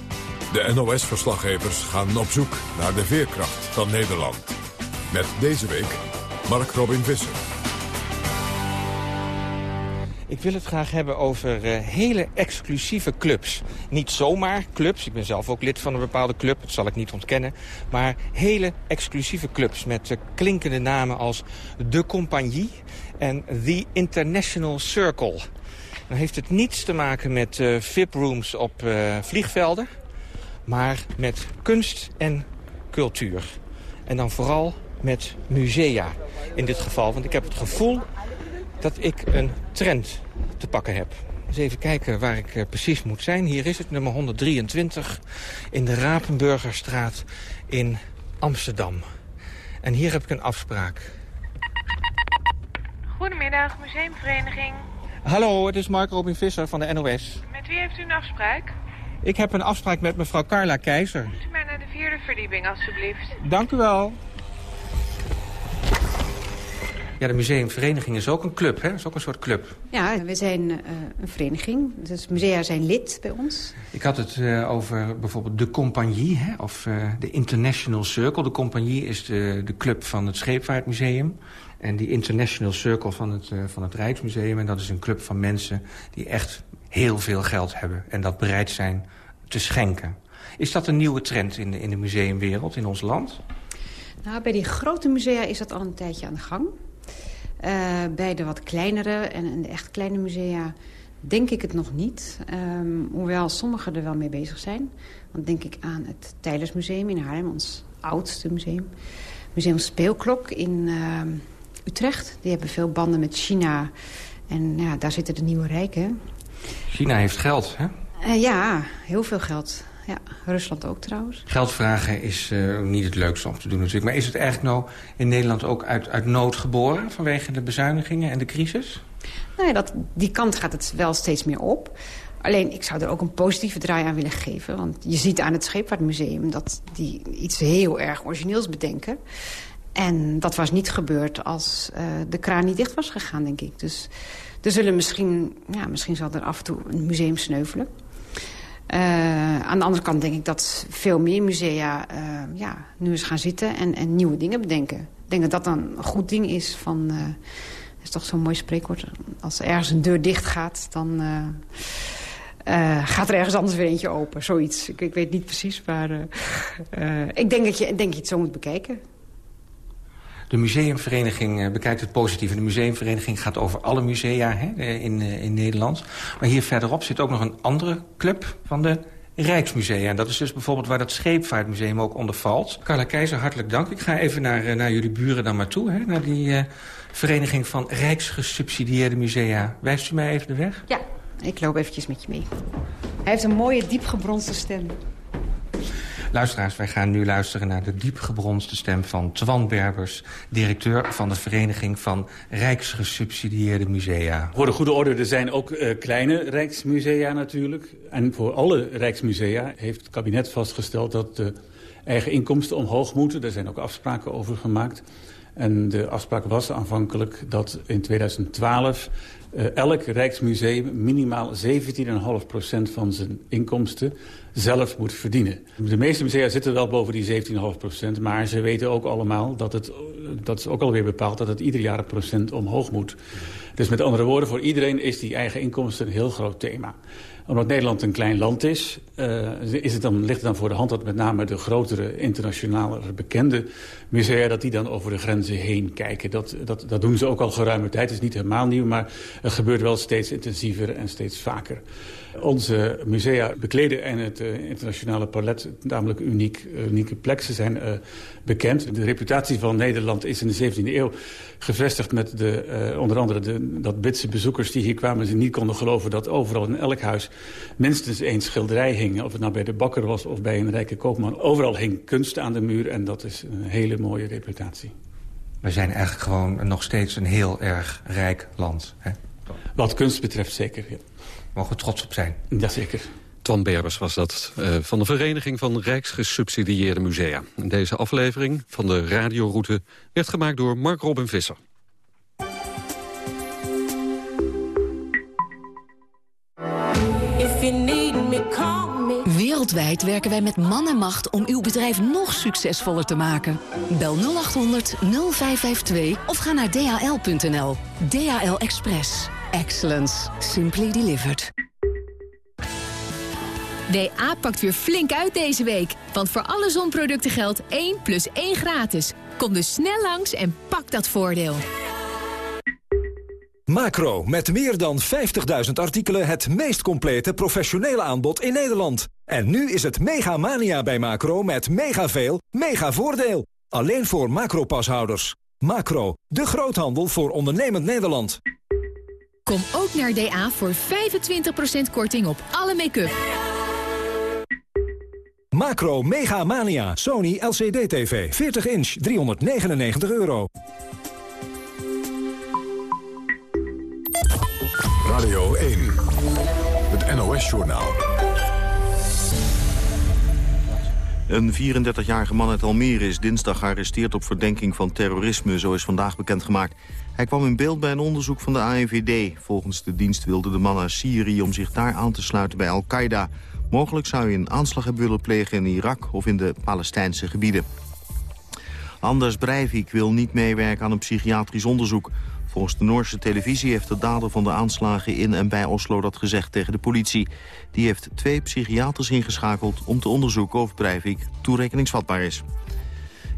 De NOS-verslaggevers gaan op zoek naar de veerkracht van Nederland. Met deze week Mark Robin Visser. Ik wil het graag hebben over uh, hele exclusieve clubs. Niet zomaar clubs, ik ben zelf ook lid van een bepaalde club, dat zal ik niet ontkennen. Maar hele exclusieve clubs met uh, klinkende namen als De Compagnie en The International Circle. Dan heeft het niets te maken met uh, VIP-rooms op vliegvelden, maar met kunst en cultuur. En dan vooral met musea in dit geval, want ik heb het gevoel dat ik een trend te pakken heb. Eens even kijken waar ik uh, precies moet zijn. Hier is het, nummer 123, in de Rapenburgerstraat in Amsterdam. En hier heb ik een afspraak. Goedemiddag, museumvereniging. Hallo, het is Mark Robin Visser van de NOS. Met wie heeft u een afspraak? Ik heb een afspraak met mevrouw Carla Keizer. Moet u maar naar de vierde verdieping, alstublieft. Dank u wel. Ja, de museumvereniging is ook een club, hè? is ook een soort club. Ja, we zijn uh, een vereniging. Dus musea zijn lid bij ons. Ik had het uh, over bijvoorbeeld de Compagnie, hè? of uh, de International Circle. De Compagnie is de, de club van het Scheepvaartmuseum. En die International Circle van het, van het Rijksmuseum. En dat is een club van mensen die echt heel veel geld hebben. En dat bereid zijn te schenken. Is dat een nieuwe trend in de, in de museumwereld in ons land? Nou, bij die grote musea is dat al een tijdje aan de gang. Uh, bij de wat kleinere en, de echt kleine musea denk ik het nog niet. Um, hoewel sommigen er wel mee bezig zijn. Want denk ik aan het Tijlersmuseum in Haarlem, ons oudste museum. Museum Speelklok in uh, Utrecht. Die hebben veel banden met China. En ja, daar zitten de nieuwe rijken. China heeft geld, hè? Uh, ja, heel veel geld. Ja, Rusland ook trouwens. Geld vragen is uh, niet het leukste om te doen natuurlijk. Maar is het eigenlijk nou in Nederland ook uit, uit nood geboren... vanwege de bezuinigingen en de crisis? Nou ja, dat, die kant gaat het wel steeds meer op. Alleen, ik zou er ook een positieve draai aan willen geven. Want je ziet aan het Scheepvaartmuseum dat die iets heel erg origineels bedenken. En dat was niet gebeurd als uh, de kraan niet dicht was gegaan, denk ik. Dus er zullen misschien, ja, misschien zal er af en toe een museum sneuvelen. Uh, aan de andere kant denk ik dat veel meer musea uh, ja, nu eens gaan zitten en, en, nieuwe dingen bedenken. Ik denk dat dat dan een goed ding is van... Uh, is toch zo'n mooi spreekwoord. Als ergens een deur dicht gaat, dan gaat er ergens anders weer eentje open. Zoiets. Ik, ik weet niet precies, maar ik denk dat je, denk je het zo moet bekijken. De museumvereniging bekijkt het positieve. De museumvereniging gaat over alle musea hè, in, in Nederland. Maar hier verderop zit ook nog een andere club van de Rijksmusea. En dat is dus bijvoorbeeld waar dat Scheepvaartmuseum ook onder valt. Carla Keizer, hartelijk dank. Ik ga even naar, naar jullie buren dan maar toe. Hè, naar die vereniging van Rijksgesubsidieerde musea. Wijst u mij even de weg? Ja, ik loop eventjes met je mee. Hij heeft een mooie, diepgebronste stem. Luisteraars, wij gaan nu luisteren naar de diepgebronste stem van Twan Berbers... directeur van de Vereniging van Rijksgesubsidieerde Musea. Voor de goede orde, er zijn ook uh, kleine Rijksmusea natuurlijk. En voor alle Rijksmusea heeft het kabinet vastgesteld... dat de eigen inkomsten omhoog moeten. Daar zijn ook afspraken over gemaakt. En de afspraak was aanvankelijk dat in 2012 uh, elk Rijksmuseum minimaal 17,5% van zijn inkomsten zelf moet verdienen. De meeste musea zitten wel boven die 17,5%, maar ze weten ook allemaal dat het, dat is ook alweer bepaald, dat het ieder jaar een procent omhoog moet. Dus met andere woorden, voor iedereen is die eigen inkomsten een heel groot thema omdat Nederland een klein land is, uh, is het dan, ligt het dan voor de hand dat met name de grotere internationale bekende musea, dat die dan over de grenzen heen kijken. Dat, dat, dat doen ze ook al geruime tijd. Het is niet helemaal nieuw, maar het gebeurt wel steeds intensiever en steeds vaker. Onze musea bekleden en het uh, internationale palet namelijk uniek, unieke plek. Ze zijn uh, bekend. De reputatie van Nederland is in de 17e eeuw gevestigd met de, uh, onder andere de, dat Britse bezoekers die hier kwamen... ze niet konden geloven dat overal in elk huis minstens één schilderij hing. Of het nou bij de bakker was of bij een rijke koopman. Overal hing kunst aan de muur en dat is een hele mooie reputatie. We zijn eigenlijk gewoon nog steeds een heel erg rijk land. Hè? Wat kunst betreft zeker, ja. Mogen we trots op zijn. Jazeker. Twan Berbers was dat uh, van de Vereniging van Rijksgesubsidieerde Musea. En deze aflevering van de radioroute werd gemaakt door Mark Robin Visser. Wereldwijd werken wij met man en macht om uw bedrijf nog succesvoller te maken. Bel 0800 0552 of ga naar dhl.nl. DHL Express. Excellence. Simply delivered. DA pakt weer flink uit deze week. Want voor alle zonproducten geldt 1 plus 1 gratis. Kom dus snel langs en pak dat voordeel. Macro, met meer dan 50.000 artikelen het meest complete professionele aanbod in Nederland. En nu is het mega mania bij Macro met mega veel, mega voordeel. Alleen voor Macro-pashouders. Macro, de groothandel voor ondernemend Nederland. Kom ook naar DA voor 25% korting op alle make-up. Macro Mega Mania. Sony LCD TV. 40 inch. 399 euro. Radio 1. Het NOS-journaal. Een 34-jarige man uit Almere is dinsdag gearresteerd op verdenking van terrorisme, zo is vandaag bekendgemaakt. Hij kwam in beeld bij een onderzoek van de AIVD. Volgens de dienst wilde de man naar Syrië om zich daar aan te sluiten bij Al-Qaeda. Mogelijk zou hij een aanslag hebben willen plegen in Irak of in de Palestijnse gebieden. Anders Breivik wil niet meewerken aan een psychiatrisch onderzoek. Volgens de Noorse televisie heeft de dader van de aanslagen in en bij Oslo dat gezegd tegen de politie. Die heeft twee psychiaters ingeschakeld om te onderzoeken of Breivik toerekeningsvatbaar is.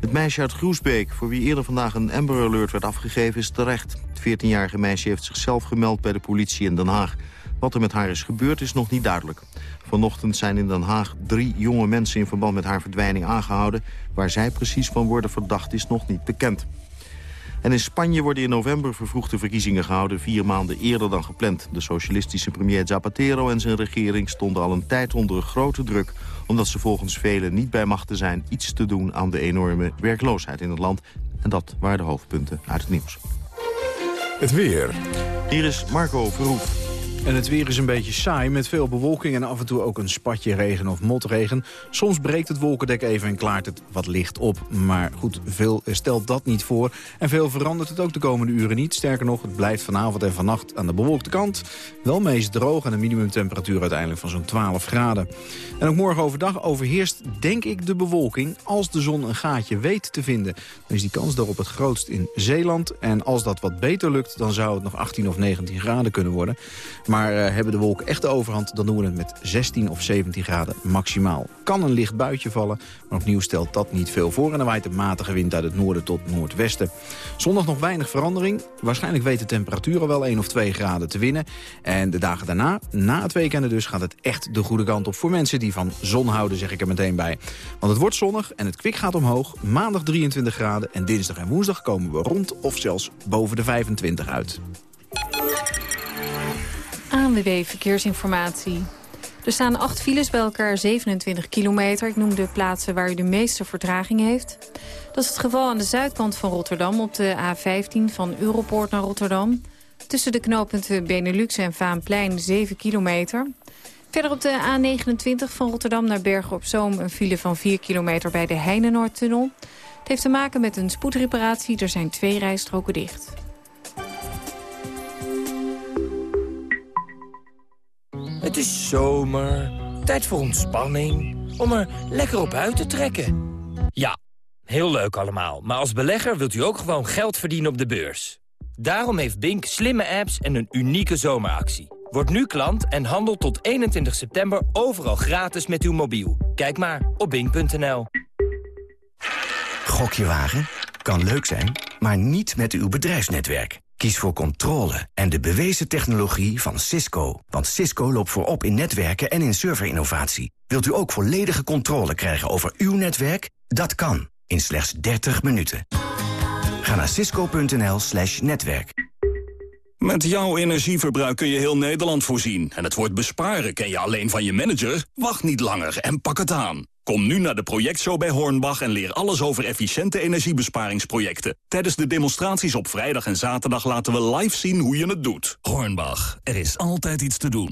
Het meisje uit Groesbeek, voor wie eerder vandaag een Amber Alert werd afgegeven, is terecht. Het 14-jarige meisje heeft zichzelf gemeld bij de politie in Den Haag. Wat er met haar is gebeurd is nog niet duidelijk. Vanochtend zijn in Den Haag drie jonge mensen in verband met haar verdwijning aangehouden. Waar zij precies van worden verdacht is nog niet bekend. En in Spanje worden in november vervroegde verkiezingen gehouden... vier maanden eerder dan gepland. De socialistische premier Zapatero en zijn regering stonden al een tijd onder grote druk... omdat ze volgens velen niet bij machten zijn iets te doen aan de enorme werkloosheid in het land. En dat waren de hoofdpunten uit het nieuws. Het weer. Hier is Marco Verhoef. En het weer is een beetje saai met veel bewolking en af en toe ook een spatje regen of motregen. Soms breekt het wolkendek even en klaart het wat licht op. Maar goed, veel stelt dat niet voor. En veel verandert het ook de komende uren niet. Sterker nog, het blijft vanavond en vannacht aan de bewolkte kant. Wel meest droog en een minimumtemperatuur uiteindelijk van zo'n 12 graden. En ook morgen overdag overheerst, denk ik, de bewolking. Als de zon een gaatje weet te vinden, dan is die kans daarop het grootst in Zeeland. En als dat wat beter lukt, dan zou het nog 18 of 19 graden kunnen worden. Maar uh, hebben de wolken echt de overhand, dan doen we het met 16 of 17 graden maximaal. Kan een licht buitje vallen, maar opnieuw stelt dat niet veel voor. En dan waait een matige wind uit het noorden tot noordwesten. Zondag nog weinig verandering. Waarschijnlijk weten temperaturen wel 1 of 2 graden te winnen. En de dagen daarna, na het weekende dus, gaat het echt de goede kant op voor mensen die van zon houden, zeg ik er meteen bij. Want het wordt zonnig en het kwik gaat omhoog. Maandag 23 graden en dinsdag en woensdag komen we rond of zelfs boven de 25 uit. ANWB Verkeersinformatie. Er staan acht files bij elkaar 27 kilometer. Ik noem de plaatsen waar u de meeste vertraging heeft. Dat is het geval aan de zuidkant van Rotterdam... op de A15 van Europoort naar Rotterdam. Tussen de knooppunten Benelux en Vaanplein 7 kilometer. Verder op de A29 van Rotterdam naar Bergen op Zoom... een file van 4 kilometer bij de Heinenoordtunnel. Het heeft te maken met een spoedreparatie. Er zijn twee rijstroken dicht. Het is zomer, tijd voor ontspanning, om er lekker op uit te trekken. Ja, heel leuk allemaal, maar als belegger wilt u ook gewoon geld verdienen op de beurs. Daarom heeft Bink slimme apps en een unieke zomeractie. Word nu klant en handel tot 21 september overal gratis met uw mobiel. Kijk maar op bink.nl. Gokje wagen? Kan leuk zijn, maar niet met uw bedrijfsnetwerk. Kies voor controle en de bewezen technologie van Cisco. Want Cisco loopt voorop in netwerken en in serverinnovatie. Wilt u ook volledige controle krijgen over uw netwerk? Dat kan, in slechts 30 minuten. Ga naar cisco.nl slash netwerk. Met jouw energieverbruik kun je heel Nederland voorzien. En het woord besparen ken je alleen van je manager? Wacht niet langer en pak het aan. Kom nu naar de projectshow bij Hornbach en leer alles over efficiënte energiebesparingsprojecten. Tijdens de demonstraties op vrijdag en zaterdag laten we live zien hoe je het doet. Hornbach, er is altijd iets te doen.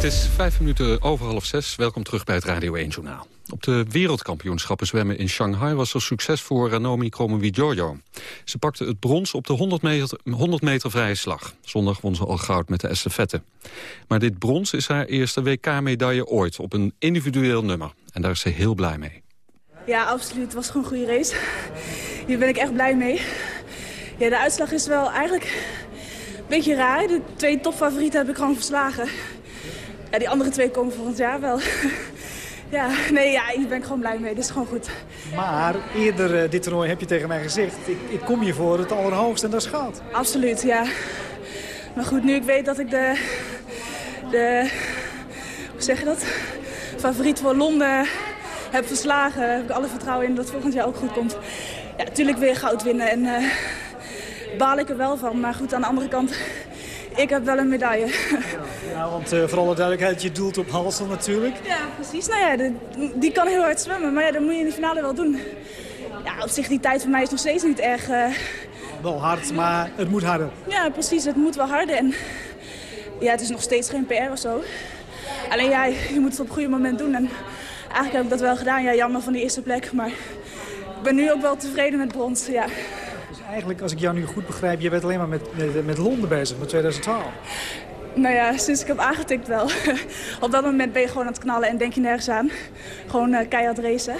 Het is vijf minuten over half zes. Welkom terug bij het Radio 1-journaal. Op de wereldkampioenschappen zwemmen in Shanghai... was er succes voor Ranomi Kromowidjojo. Ze pakte het brons op de 100 meter, 100 meter vrije slag. Zondag won ze al goud met de estafette. Maar dit brons is haar eerste WK-medaille ooit... op een individueel nummer. En daar is ze heel blij mee. Ja, absoluut. Het was gewoon een goede race. Hier ben ik echt blij mee. Ja, de uitslag is wel eigenlijk een beetje raar. De twee topfavorieten heb ik gewoon verslagen. Ja, die andere twee komen volgend jaar wel. ja, nee, ja, hier ben ik gewoon blij mee. Dit is gewoon goed. Maar eerder uh, dit toernooi heb je tegen mij gezegd... Ik, ik kom je voor het allerhoogste en dat is goud. Absoluut, ja. Maar goed, nu ik weet dat ik de... de hoe zeg je dat? Favoriet voor Londen heb verslagen... heb ik alle vertrouwen in dat het volgend jaar ook goed komt. Ja, natuurlijk weer goud winnen en... Uh, baal ik er wel van. Maar goed, aan de andere kant ik heb wel een medaille. Ja, want uh, voor alle duidelijkheid, je doelt op Halsel natuurlijk. Ja, precies. Nou ja, de, die kan heel hard zwemmen, maar ja, dat moet je in de finale wel doen. Ja, op zich, die tijd voor mij is nog steeds niet erg... Uh... Wel hard, maar het moet harder. Ja, precies. Het moet wel harder. En ja, het is nog steeds geen PR of zo. Alleen ja, je moet het op het goede moment doen. En eigenlijk heb ik dat wel gedaan. Ja, jammer van die eerste plek, maar ik ben nu ook wel tevreden met brons, ja eigenlijk, als ik jou nu goed begrijp, je bent alleen maar met, met, met Londen bezig, met 2012. Nou ja, sinds ik heb aangetikt wel. Op dat moment ben je gewoon aan het knallen en denk je nergens aan. Gewoon uh, keihard racen.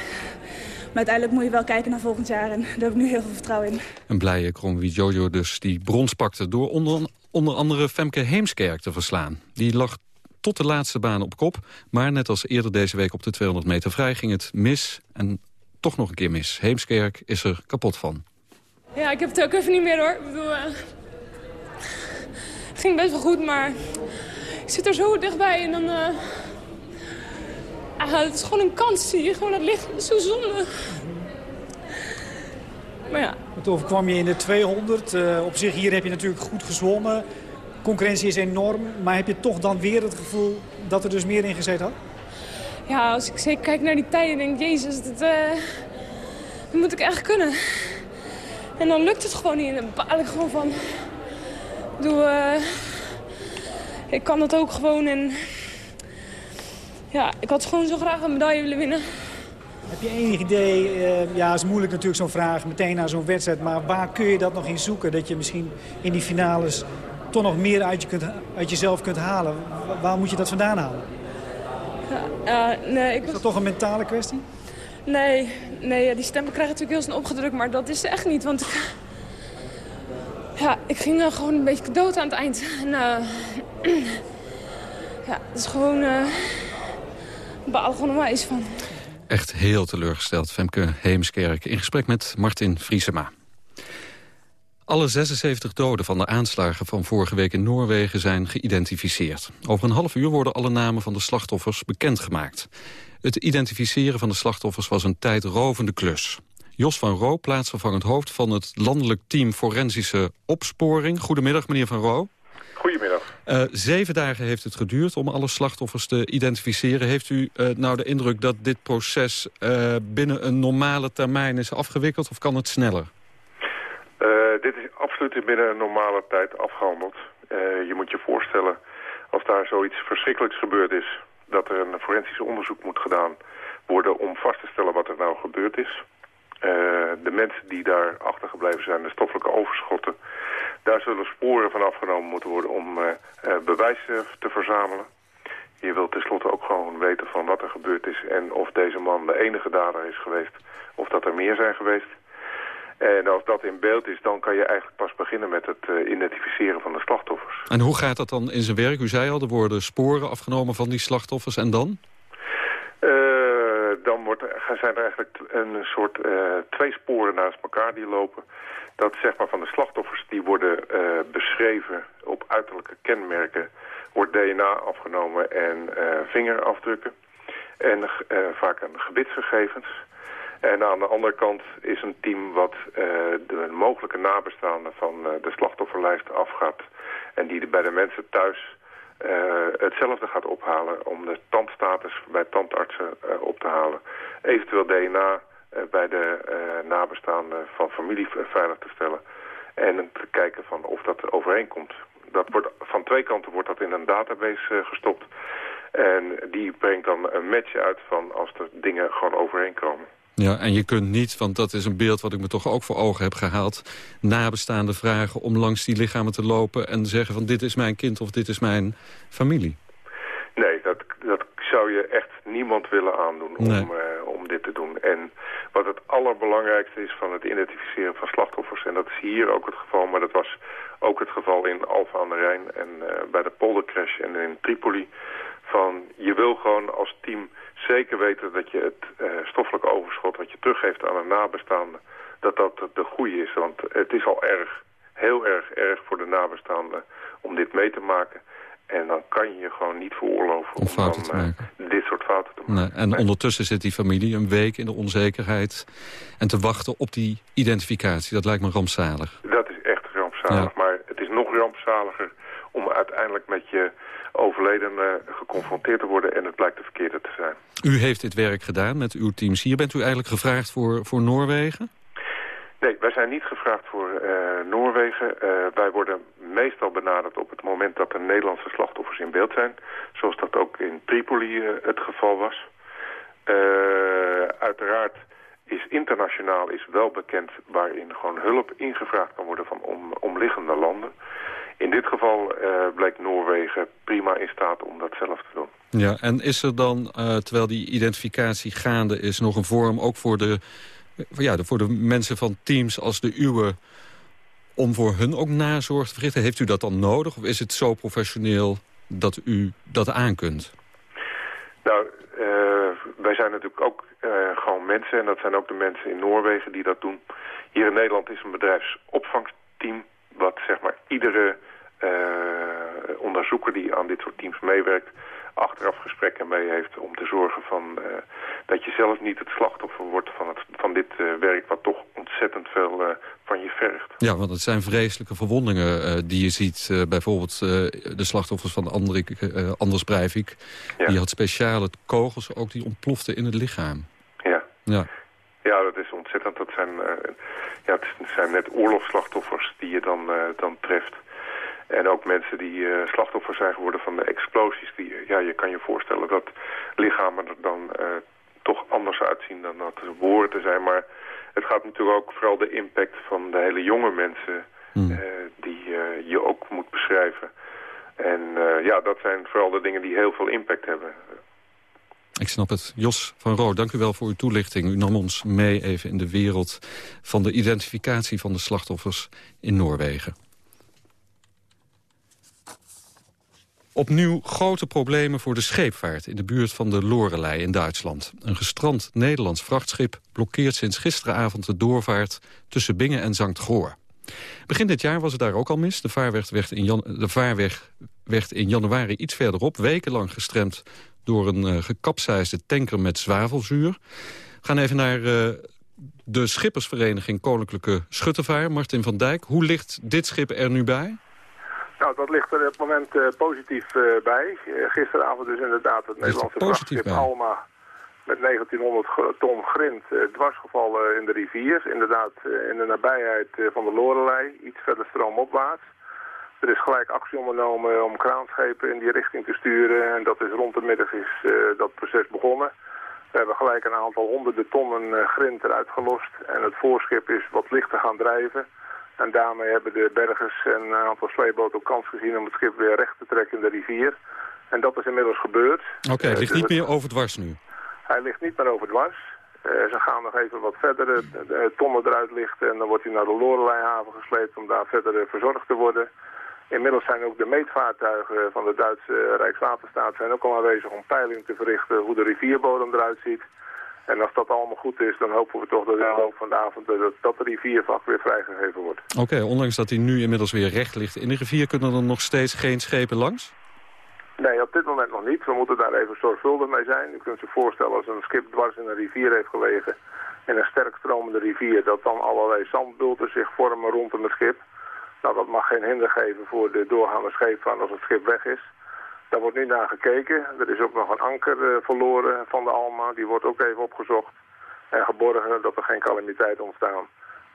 Maar uiteindelijk moet je wel kijken naar volgend jaar en daar heb ik nu heel veel vertrouwen in. Een blije Kromwie Jojo dus die brons pakte door onder, onder andere Femke Heemskerk te verslaan. Die lag tot de laatste baan op kop. Maar net als eerder deze week op de 200 meter vrij ging het mis. En toch nog een keer mis. Heemskerk is er kapot van. Ja, ik heb het ook even niet meer hoor. Ik bedoel, uh, het ging best wel goed, maar ik zit er zo dichtbij en dan... Uh, het is gewoon een kans, zie je. Gewoon het licht, zo zonde. Maar ja. Het overkwam je in de 200. Uh, op zich, hier heb je natuurlijk goed zwommen. Concurrentie is enorm. Maar heb je toch dan weer het gevoel dat er dus meer in gezeten had? Ja, als ik zeker kijk naar die tijden, denk ik, jezus, dat, dat moet ik echt kunnen. En dan lukt het gewoon niet. En dan baal ik gewoon van. Doe, uh, ik kan dat ook gewoon. En ja, ik had gewoon zo graag een medaille willen winnen. Heb je enig idee, uh, ja, is moeilijk natuurlijk zo'n vraag, meteen na zo'n wedstrijd. Maar waar kun je dat nog in zoeken? Dat je misschien in die finales toch nog meer uit, je kunt, uit jezelf kunt halen. Waar moet je dat vandaan halen? Ja, uh, nee, ik. Is dat toch een mentale kwestie? Nee, nee, die stemmen krijgen natuurlijk heel snel opgedrukt, maar dat is echt niet. Want ik, ja, ik ging uh, gewoon een beetje dood aan het eind. Uh, ja, het is gewoon... Uh, baal gewoon van. Echt heel teleurgesteld, Femke Heemskerk. In gesprek met Martin Vriesema. Alle 76 doden van de aanslagen van vorige week in Noorwegen zijn geïdentificeerd. Over een half uur worden alle namen van de slachtoffers bekendgemaakt. Het identificeren van de slachtoffers was een tijdrovende klus. Jos van Roo, plaatsvervangend hoofd van het landelijk team Forensische Opsporing. Goedemiddag, meneer van Roo. Goedemiddag. Uh, zeven dagen heeft het geduurd om alle slachtoffers te identificeren. Heeft u uh, nou de indruk dat dit proces uh, binnen een normale termijn is afgewikkeld of kan het sneller? dit is absoluut binnen een normale tijd afgehandeld. je moet je voorstellen, als daar zoiets verschrikkelijks gebeurd is... dat er een forensisch onderzoek moet gedaan worden om vast te stellen wat er nou gebeurd is. de mensen die daar achtergebleven zijn, de stoffelijke overschotten... daar zullen sporen van afgenomen moeten worden om bewijs te verzamelen. Je wilt tenslotte ook gewoon weten van wat er gebeurd is... en of deze man de enige dader is geweest of dat er meer zijn geweest. En als dat in beeld is, dan kan je eigenlijk pas beginnen met het uh, identificeren van de slachtoffers. En hoe gaat dat dan in zijn werk? U zei al, er worden sporen afgenomen van die slachtoffers en dan? Uh, dan wordt, zijn er eigenlijk een soort uh, twee sporen naast elkaar die lopen. Dat zeg maar van de slachtoffers die worden beschreven op uiterlijke kenmerken wordt DNA afgenomen en vingerafdrukken. En vaak een gebitsgegevens. En aan de andere kant is een team wat uh, de mogelijke nabestaanden van uh, de slachtofferlijst afgaat. En die bij de mensen thuis uh, hetzelfde gaat ophalen om de tandstatus bij tandartsen op te halen. Eventueel DNA bij de nabestaanden van familie veilig te stellen. En te kijken van of dat overeenkomt. Dat wordt, van twee kanten wordt dat in een database gestopt. En die brengt dan een match uit van als de dingen gewoon overeenkomen. Ja, en je kunt niet, want dat is een beeld wat ik me toch ook voor ogen heb gehaald... nabestaande vragen om langs die lichamen te lopen en zeggen van dit is mijn kind of dit is mijn familie. Nee, dat, dat zou je echt niemand willen aandoen om, uh, om dit te doen. En wat het allerbelangrijkste is van het identificeren van slachtoffers... en dat is hier ook het geval, maar dat was ook het geval in Alfa aan de Rijn... en uh, bij de poldercrash en in Tripoli... van je wil gewoon als team zeker weten dat je het uh, stoffelijk overschot wat je teruggeeft aan een nabestaande, dat dat de goede is. Want het is al erg, heel erg erg voor de nabestaanden om dit mee te maken. En dan kan je je gewoon niet veroorloven om, om dan, uh, dit soort fouten te maken. Nee, en ondertussen zit die familie een week in de onzekerheid... en te wachten op die identificatie. Dat lijkt me rampzalig. Dat is echt rampzalig. Ja. Maar het is nog rampzaliger om uiteindelijk met je overledene geconfronteerd te worden en het blijkt de verkeerde te zijn. U heeft dit werk gedaan met uw teams hier. Bent u eigenlijk gevraagd voor, voor Noorwegen? Nee, wij zijn niet gevraagd voor uh, Noorwegen. Uh, wij worden meestal benaderd op het moment dat er Nederlandse slachtoffers in beeld zijn. Zoals dat ook in Tripoli uh, het geval was. uiteraard is internationaal is wel bekend waarin gewoon hulp ingevraagd kan worden van om, omliggende landen. In dit geval uh, bleek Noorwegen prima in staat om dat zelf te doen. Ja, en is er dan, uh, terwijl die identificatie gaande is... nog een vorm ook voor de, ja, voor de mensen van teams als de uwe... om voor hun ook nazorg te verrichten? Heeft u dat dan nodig? Of is het zo professioneel dat u dat aan kunt? Nou, uh, wij zijn natuurlijk ook gewoon mensen... en dat zijn ook de mensen in Noorwegen die dat doen. Hier in Nederland is een bedrijfsopvangteam... wat zeg maar iedere onderzoeker die aan dit soort teams meewerkt achteraf gesprekken mee heeft om te zorgen van, uh, dat je zelf niet het slachtoffer wordt van, het, van dit uh, werk wat toch ontzettend veel uh, van je vergt. Ja, want het zijn vreselijke verwondingen die je ziet. bijvoorbeeld de slachtoffers van Andrik, Anders Breivik. Ja. Die had speciale kogels ook die ontploften in het lichaam. Ja. Ja, ja dat is ontzettend. Dat zijn, ja, het zijn net oorlogsslachtoffers die je dan, dan treft. En ook mensen die uh, slachtoffer zijn geworden van de explosies. Die, ja, je kan je voorstellen dat lichamen er dan uh, toch anders uitzien dan dat ze behoren te zijn. Maar het gaat natuurlijk ook vooral de impact van de hele jonge mensen mm. uh, die je ook moet beschrijven. En ja, dat zijn vooral de dingen die heel veel impact hebben. Ik snap het. Jos van Roo, dank u wel voor uw toelichting. U nam ons mee even in de wereld van de identificatie van de slachtoffers in Noorwegen. Opnieuw grote problemen voor de scheepvaart in de buurt van de Lorelei in Duitsland. Een gestrand Nederlands vrachtschip blokkeert sinds gisteravond de doorvaart tussen Bingen en Zankt Goor. Begin dit jaar was het daar ook al mis. De vaarweg werd in, de vaarweg werd in januari iets verderop wekenlang gestremd door een uh, gekapseisde tanker met zwavelzuur. We gaan even naar uh, de schippersvereniging Koninklijke Schuttevaar. Martin van Dijk, hoe ligt dit schip er nu bij? Nou, dat ligt er op het moment uh, positief uh, bij. Uh, gisteravond dus inderdaad het Nederlandse vrachtschip Alma met 1900 ton grind dwarsgevallen in de rivier. Inderdaad in de nabijheid van de Lorelei, iets verder stroomopwaarts. Er is gelijk actie ondernomen om kraanschepen in die richting te sturen. En dat is rond de middag is dat proces begonnen. We hebben gelijk een aantal honderden tonnen grind eruit gelost. En het voorschip is wat lichter gaan drijven. En daarmee hebben de bergers en een aantal sleeboten ook kans gezien om het schip weer recht te trekken in de rivier. En dat is inmiddels gebeurd. Oké, okay, het ligt niet meer over dwars nu? Hij ligt niet meer over dwars. Uh, ze gaan nog even wat verder de tonnen eruit lichten en dan wordt hij naar de Loreleihaven gesleept om daar verder verzorgd te worden. Inmiddels zijn ook de meetvaartuigen van de Duitse Rijkswaterstaat zijn ook al aanwezig om peiling te verrichten hoe de rivierbodem eruit ziet. En als dat allemaal goed is, dan hopen we toch dat in de loop van de avond dat, dat de riviervak weer vrijgegeven wordt. Oké, ondanks dat hij nu inmiddels weer recht ligt in de rivier, kunnen er nog steeds geen schepen langs? Nee, op dit moment nog niet. We moeten daar even zorgvuldig mee zijn. U kunt zich voorstellen als een schip dwars in een rivier heeft gelegen, in een sterk stromende rivier, dat dan allerlei zandbulten zich vormen rondom het schip. Nou, dat mag geen hinder geven voor de doorgaande scheepvaart als het schip weg is. Daar wordt nu naar gekeken. Er is ook nog een anker uh, verloren van de Alma. Die wordt ook even opgezocht en geborgen dat er geen calamiteit ontstaan.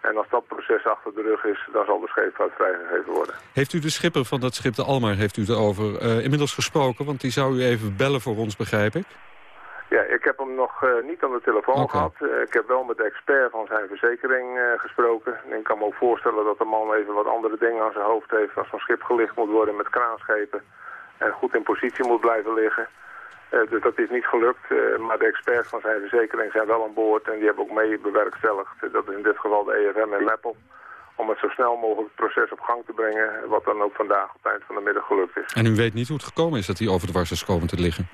En als dat proces achter de rug is, dan zal de scheepvaart vrijgegeven worden. Heeft u de schipper van dat schip, de Alma, heeft u erover uh, inmiddels gesproken? Want die zou u even bellen voor ons, begrijp ik. Ja, ik heb hem nog uh, niet aan de telefoon okay. gehad. Uh, ik heb wel met de expert van zijn verzekering gesproken. En ik kan me ook voorstellen dat de man even wat andere dingen aan zijn hoofd heeft... als zo'n schip gelicht moet worden met kraanschepen... en goed in positie moet blijven liggen. dus dat is niet gelukt. maar de experts van zijn verzekering zijn wel aan boord... en die hebben ook mee bewerkstelligd. dat is in dit geval de EFM en Leppel om het zo snel mogelijk het proces op gang te brengen... wat dan ook vandaag op het eind van de middag gelukt is. En u weet niet hoe het gekomen is dat hij over de wars is komen te liggen?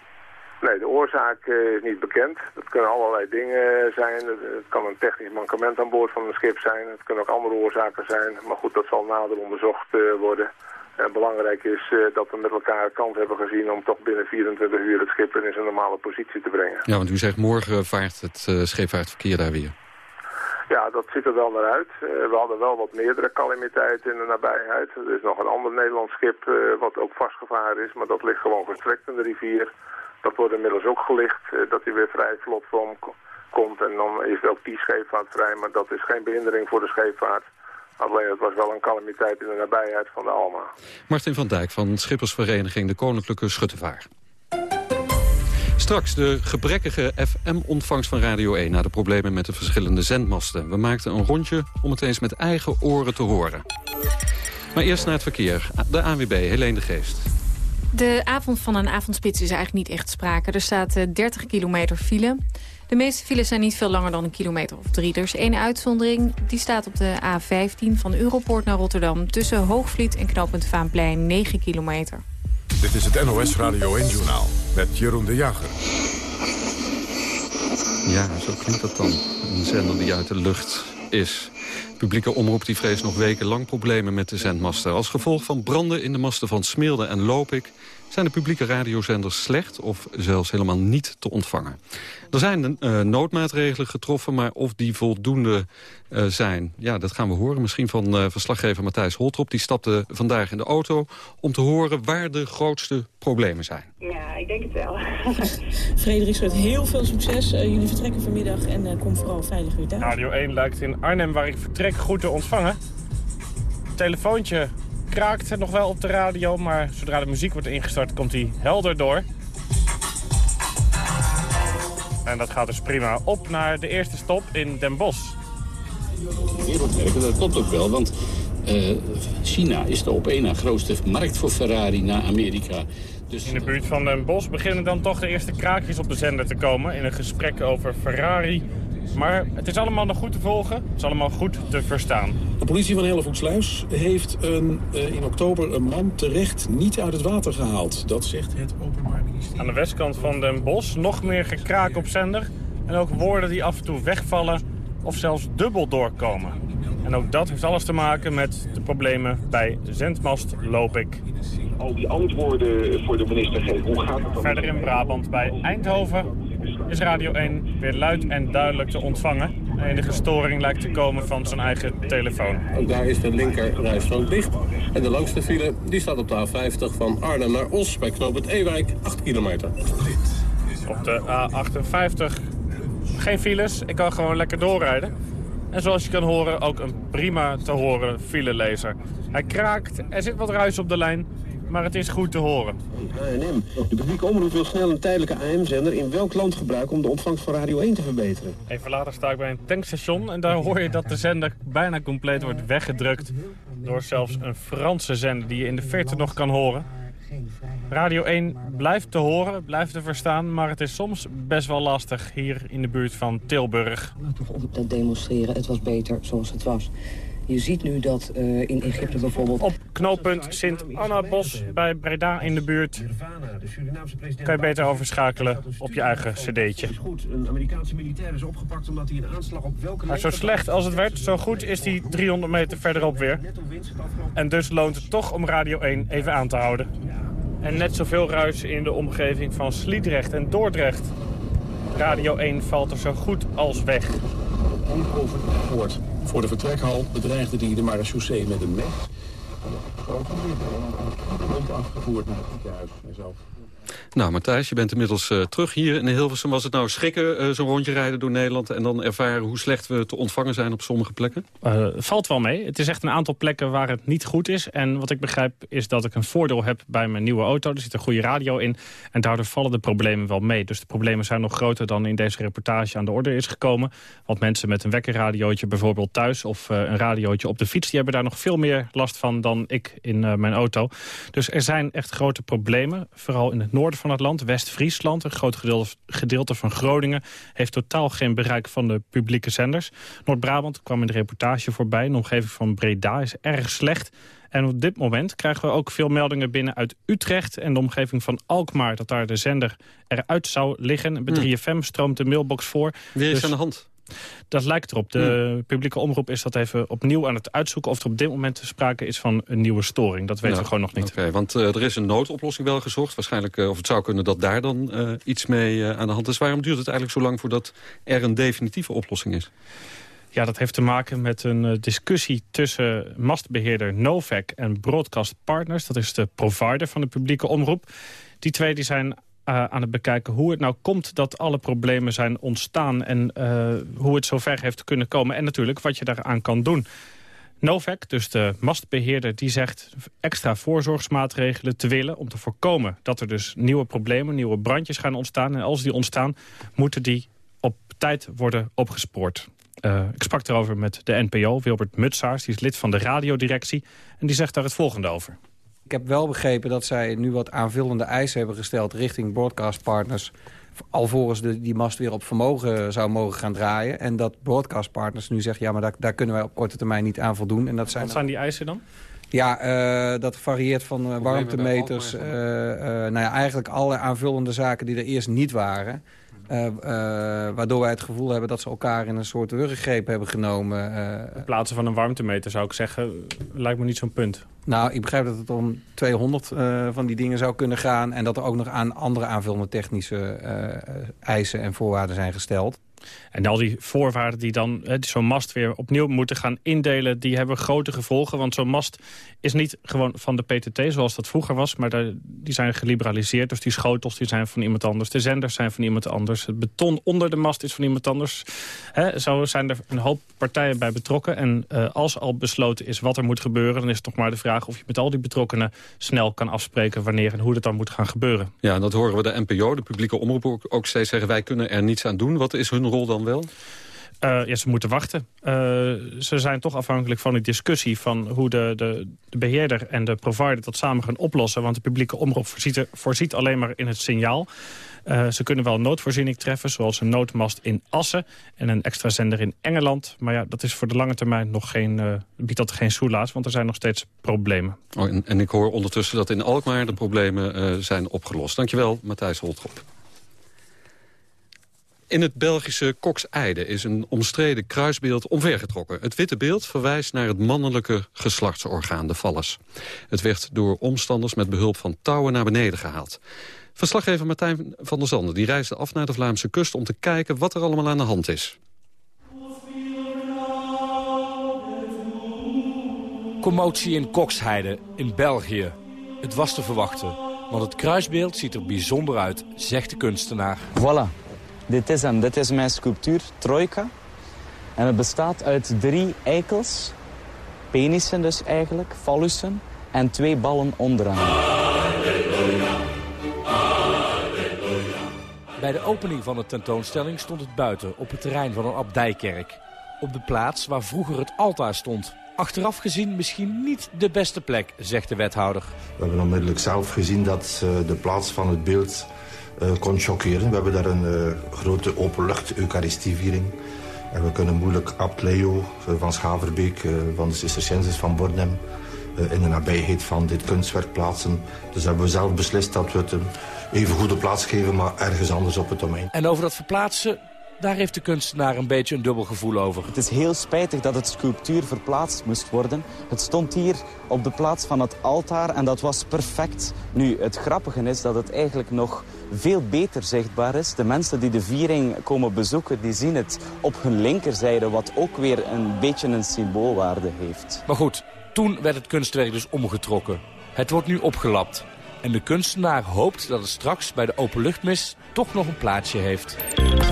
Nee, de oorzaak is niet bekend. Dat kunnen allerlei dingen zijn. Het kan een technisch mankement aan boord van een schip zijn. Het kunnen ook andere oorzaken zijn. Maar goed, dat zal nader onderzocht worden. En belangrijk is uh, dat we met elkaar kans hebben gezien om toch binnen 24 uur het schip in zijn normale positie te brengen. Ja, want u zegt morgen vaart het scheepvaartverkeer daar weer. Ja, dat ziet er wel naar uit. we hadden wel wat meerdere calamiteiten in de nabijheid. Er is nog een ander Nederlands schip wat ook vastgevaren is, maar dat ligt gewoon gestrekt in de rivier. Dat wordt inmiddels ook gelicht, uh, dat hij weer vrij vlot komt. En dan is ook die scheepvaart vrij, maar dat is geen behindering voor de scheepvaart. Alleen het was wel een calamiteit in de nabijheid van de Alma. Martin van Dijk van Schippersvereniging De Koninklijke Schuttevaar. Straks de gebrekkige FM-ontvangst van Radio 1... na de problemen met de verschillende zendmasten. We maakten een rondje om het eens met eigen oren te horen. Maar eerst naar het verkeer. De ANWB, Helene de Geest. De avond van een avondspits is eigenlijk niet echt sprake. Er staat 30 eh, kilometer file. De meeste files zijn niet veel langer dan een kilometer of drie. Er is één uitzondering. Die staat op de A15 van Europoort naar Rotterdam... tussen Hoogvliet en knooppunt Vaanplein, 9 kilometer. Dit is het NOS Radio 1-journaal met Jeroen de Jager. Ja, zo klinkt dat dan. Een zender die uit de lucht is. Publieke omroep die vreest nog wekenlang problemen met de zendmasten. Als gevolg van branden in de masten van Smilde en Lopik... zijn de publieke radiozenders slecht of zelfs helemaal niet te ontvangen. Er zijn uh, noodmaatregelen getroffen, maar of die voldoende uh, zijn... ja, dat gaan we horen. Misschien van uh, verslaggever Matthijs Holtrop. Die stapte vandaag in de auto om te horen waar de grootste problemen zijn. Ja, ik denk het wel. Frederik Schut, heel veel succes. jullie vertrekken vanmiddag en kom vooral veilig weer thuis. Radio 1 lijkt in Arnhem, waar ik vertrek, goed te ontvangen. Telefoontje kraakt nog wel op de radio, maar zodra de muziek wordt ingestart komt hij helder door. En dat gaat dus prima op naar de eerste stop in Den Bosch. Wereldmerken, dat klopt ook wel, want uh, China is de op één na grootste markt voor Ferrari na Amerika. Dus... In de buurt van Den Bosch beginnen dan toch de eerste kraakjes op de zender te komen... in een gesprek over Ferrari, maar het is allemaal nog goed te volgen. Het is allemaal goed te verstaan. De politie van Hellevoetsluis heeft een, uh, in oktober een man terecht niet uit het water gehaald. Dat zegt het Openbaar Ministerie. Aan de westkant van Den Bosch nog meer gekraak op zender. En ook woorden die af en toe wegvallen of zelfs dubbel doorkomen. En ook dat heeft alles te maken met de problemen bij Zendmast Lopik. Al die antwoorden voor de minister geven, hoe gaat het dan? Verder in Brabant bij Eindhoven is Radio 1 weer luid en duidelijk te ontvangen. De enige storing lijkt te komen van zijn eigen telefoon. Ook daar is de linker rijstrook dicht. En de langste file die staat op de A50 van Arnhem naar Os bij knooppunt Ewijk, 8 kilometer. Op de A58 geen files, ik kan gewoon lekker doorrijden. En zoals je kan horen ook een prima te horen filelezer. Hij kraakt, er zit wat ruis op de lijn, maar het is goed te horen. ANM. De publieke omroep wil snel een tijdelijke AM-zender in welk land gebruiken om de ontvangst van Radio 1 te verbeteren. Even later sta ik bij een tankstation en daar hoor je dat de zender bijna compleet wordt weggedrukt. Door zelfs een Franse zender die je in de verte nog kan horen. Radio 1 blijft te horen, blijft te verstaan, maar het is soms best wel lastig hier in de buurt van Tilburg. Om te demonstreren, het was beter zoals het was. Je ziet nu dat uh, in Egypte bijvoorbeeld... Op knooppunt Sint-Anna-Bos bij Breda in de buurt... kan je beter overschakelen op je eigen cd'tje. Een Amerikaanse militair is opgepakt omdat hij een aanslag op welke... Maar zo slecht als het werd, zo goed is hij 300 meter verderop weer. En dus loont het toch om Radio 1 even aan te houden. En net zoveel ruis in de omgeving van Sliedrecht en Dordrecht. Radio 1 valt er zo goed als weg. Voort. Voor de vertrekhal bedreigde hij de marechaussee met een mes. Hij afgevoerd naar het ziekenhuis. Nou, Matthijs, je bent inmiddels uh, terug hier in Hilversum. Was het nou schrikken, uh, zo'n rondje rijden door Nederland... en dan ervaren hoe slecht we te ontvangen zijn op sommige plekken? Uh, valt wel mee. Het is echt een aantal plekken waar het niet goed is. En wat ik begrijp is dat ik een voordeel heb bij mijn nieuwe auto. Er zit een goede radio in. En daardoor vallen de problemen wel mee. Dus de problemen zijn nog groter dan in deze reportage aan de orde is gekomen. Want mensen met een wekkerradiootje bijvoorbeeld thuis... of een radiootje op de fiets, die hebben daar nog veel meer last van... dan ik in mijn auto. Dus er zijn echt grote problemen. Vooral in het noorden van het land, West-Friesland... een groot gedeelte van Groningen... heeft totaal geen bereik van de publieke zenders. Noord-Brabant kwam in de reportage voorbij. De omgeving van Breda is erg slecht. En op dit moment krijgen we ook veel meldingen binnen uit Utrecht... en de omgeving van Alkmaar, dat daar de zender eruit zou liggen. Bij 3FM hmm. stroomt de mailbox voor. Wie is dus... aan de hand? Dat lijkt erop. De publieke omroep is dat even opnieuw aan het uitzoeken... of er op dit moment sprake is van een nieuwe storing. Dat weten we gewoon nog niet. Oké, want uh, er is een noodoplossing wel gezocht. Waarschijnlijk, uh, of het zou kunnen dat daar dan uh, iets mee aan de hand is. Waarom duurt het eigenlijk zo lang voordat er een definitieve oplossing is? Ja, dat heeft te maken met een discussie tussen mastbeheerder Novak en Broadcast Partners. Dat is de provider van de publieke omroep. Die twee die zijn uh, aan het bekijken hoe het nou komt dat alle problemen zijn ontstaan... en uh, hoe het zover heeft kunnen komen. En natuurlijk wat je daaraan kan doen. Novak, dus de mastbeheerder, die zegt extra voorzorgsmaatregelen te willen... om te voorkomen dat er dus nieuwe problemen, nieuwe brandjes gaan ontstaan. En als die ontstaan, moeten die op tijd worden opgespoord. Uh, ik sprak erover met de NPO, Wilbert Mutsaars, die is lid van de radiodirectie... en die zegt daar het volgende over. Ik heb wel begrepen dat zij nu wat aanvullende eisen hebben gesteld... richting broadcastpartners alvorens de, die mast weer op vermogen zou mogen gaan draaien. En dat broadcastpartners nu zeggen... ja, maar daar, daar kunnen wij op korte termijn niet aan voldoen. En dat zijn Wat zijn die eisen dan? Ja, uh, dat varieert van uh, warmtemeters. Uh, nou ja, eigenlijk alle aanvullende zaken die er eerst niet waren... Uh, uh, waardoor wij het gevoel hebben dat ze elkaar in een soort ruggegreep hebben genomen. Uh, in plaats van een warmtemeter zou ik zeggen, lijkt me niet zo'n punt. Nou, ik begrijp dat het om 200 van die dingen zou kunnen gaan... en dat er ook nog aan andere aanvullende technische eisen en voorwaarden zijn gesteld. En al die voorwaarden die dan zo'n mast weer opnieuw moeten gaan indelen... die hebben grote gevolgen. Want zo'n mast is niet gewoon van de PTT zoals dat vroeger was... maar die zijn geliberaliseerd. Dus die schotels die zijn van iemand anders. De zenders zijn van iemand anders. Het beton onder de mast is van iemand anders. zo zijn er een hoop partijen bij betrokken. En uh, als al besloten is wat er moet gebeuren... dan is het toch maar de vraag of je met al die betrokkenen... snel kan afspreken wanneer en hoe dat dan moet gaan gebeuren. Ja, en dat horen we de NPO, de publieke omroep, ook steeds zeggen... wij kunnen er niets aan doen. Wat is hun rol dan wel? Uh, ja, ze moeten wachten. Uh, ze zijn toch afhankelijk van die discussie... van hoe de, de, de, beheerder en de provider dat samen gaan oplossen. Want de publieke omroep voorziet, voorziet alleen maar in het signaal. Uh, ze kunnen wel noodvoorziening treffen... zoals een noodmast in Assen en een extra zender in Engeland. Maar ja, dat is voor de lange termijn nog geen, biedt dat geen soelaas... want er zijn nog steeds problemen. Oh, en, en, ik hoor ondertussen dat in Alkmaar de problemen zijn opgelost. Dankjewel, Matthijs Holtrop. In het Belgische Kokseide is een omstreden kruisbeeld omvergetrokken. Het witte beeld verwijst naar het mannelijke geslachtsorgaan, de vallus. Het werd door omstanders met behulp van touwen naar beneden gehaald. Verslaggever Martijn van der Zanden die reisde af naar de Vlaamse kust... om te kijken wat er allemaal aan de hand is. Commotie in Koksheide in België. Het was te verwachten, want het kruisbeeld ziet er bijzonder uit, zegt de kunstenaar. Voilà, dit is hem. Dit is mijn sculptuur, Trojka. En het bestaat uit drie eikels penissen dus eigenlijk, fallussen, en twee ballen onderaan. Bij de opening van de tentoonstelling stond het buiten, op het terrein van een abdijkerk. Op de plaats waar vroeger het altaar stond. Achteraf gezien misschien niet de beste plek, zegt de wethouder. We hebben onmiddellijk zelf gezien dat uh, de plaats van het beeld kon chockeren. We hebben daar een uh, grote openlucht eucharistieviering. En we kunnen moeilijk Abt Leo van Schaverbeek, van de Cisterciënses van Bornem... in de nabijheid van dit kunstwerk plaatsen. Dus hebben we zelf beslist dat we het een even goede plaats geven... maar ergens anders op het domein. En over dat verplaatsen daar heeft de kunstenaar een beetje een dubbel gevoel over. Het is heel spijtig dat het sculptuur verplaatst moest worden. Het stond hier op de plaats van het altaar en dat was perfect. Nu, het grappige is dat het eigenlijk nog veel beter zichtbaar is. De mensen die de viering komen bezoeken, die zien het op hun linkerzijde... wat ook weer een beetje een symboolwaarde heeft. Maar goed, toen werd het kunstwerk dus omgetrokken. Het wordt nu opgelapt. En de kunstenaar hoopt dat het straks bij de openluchtmis toch nog een plaatsje heeft.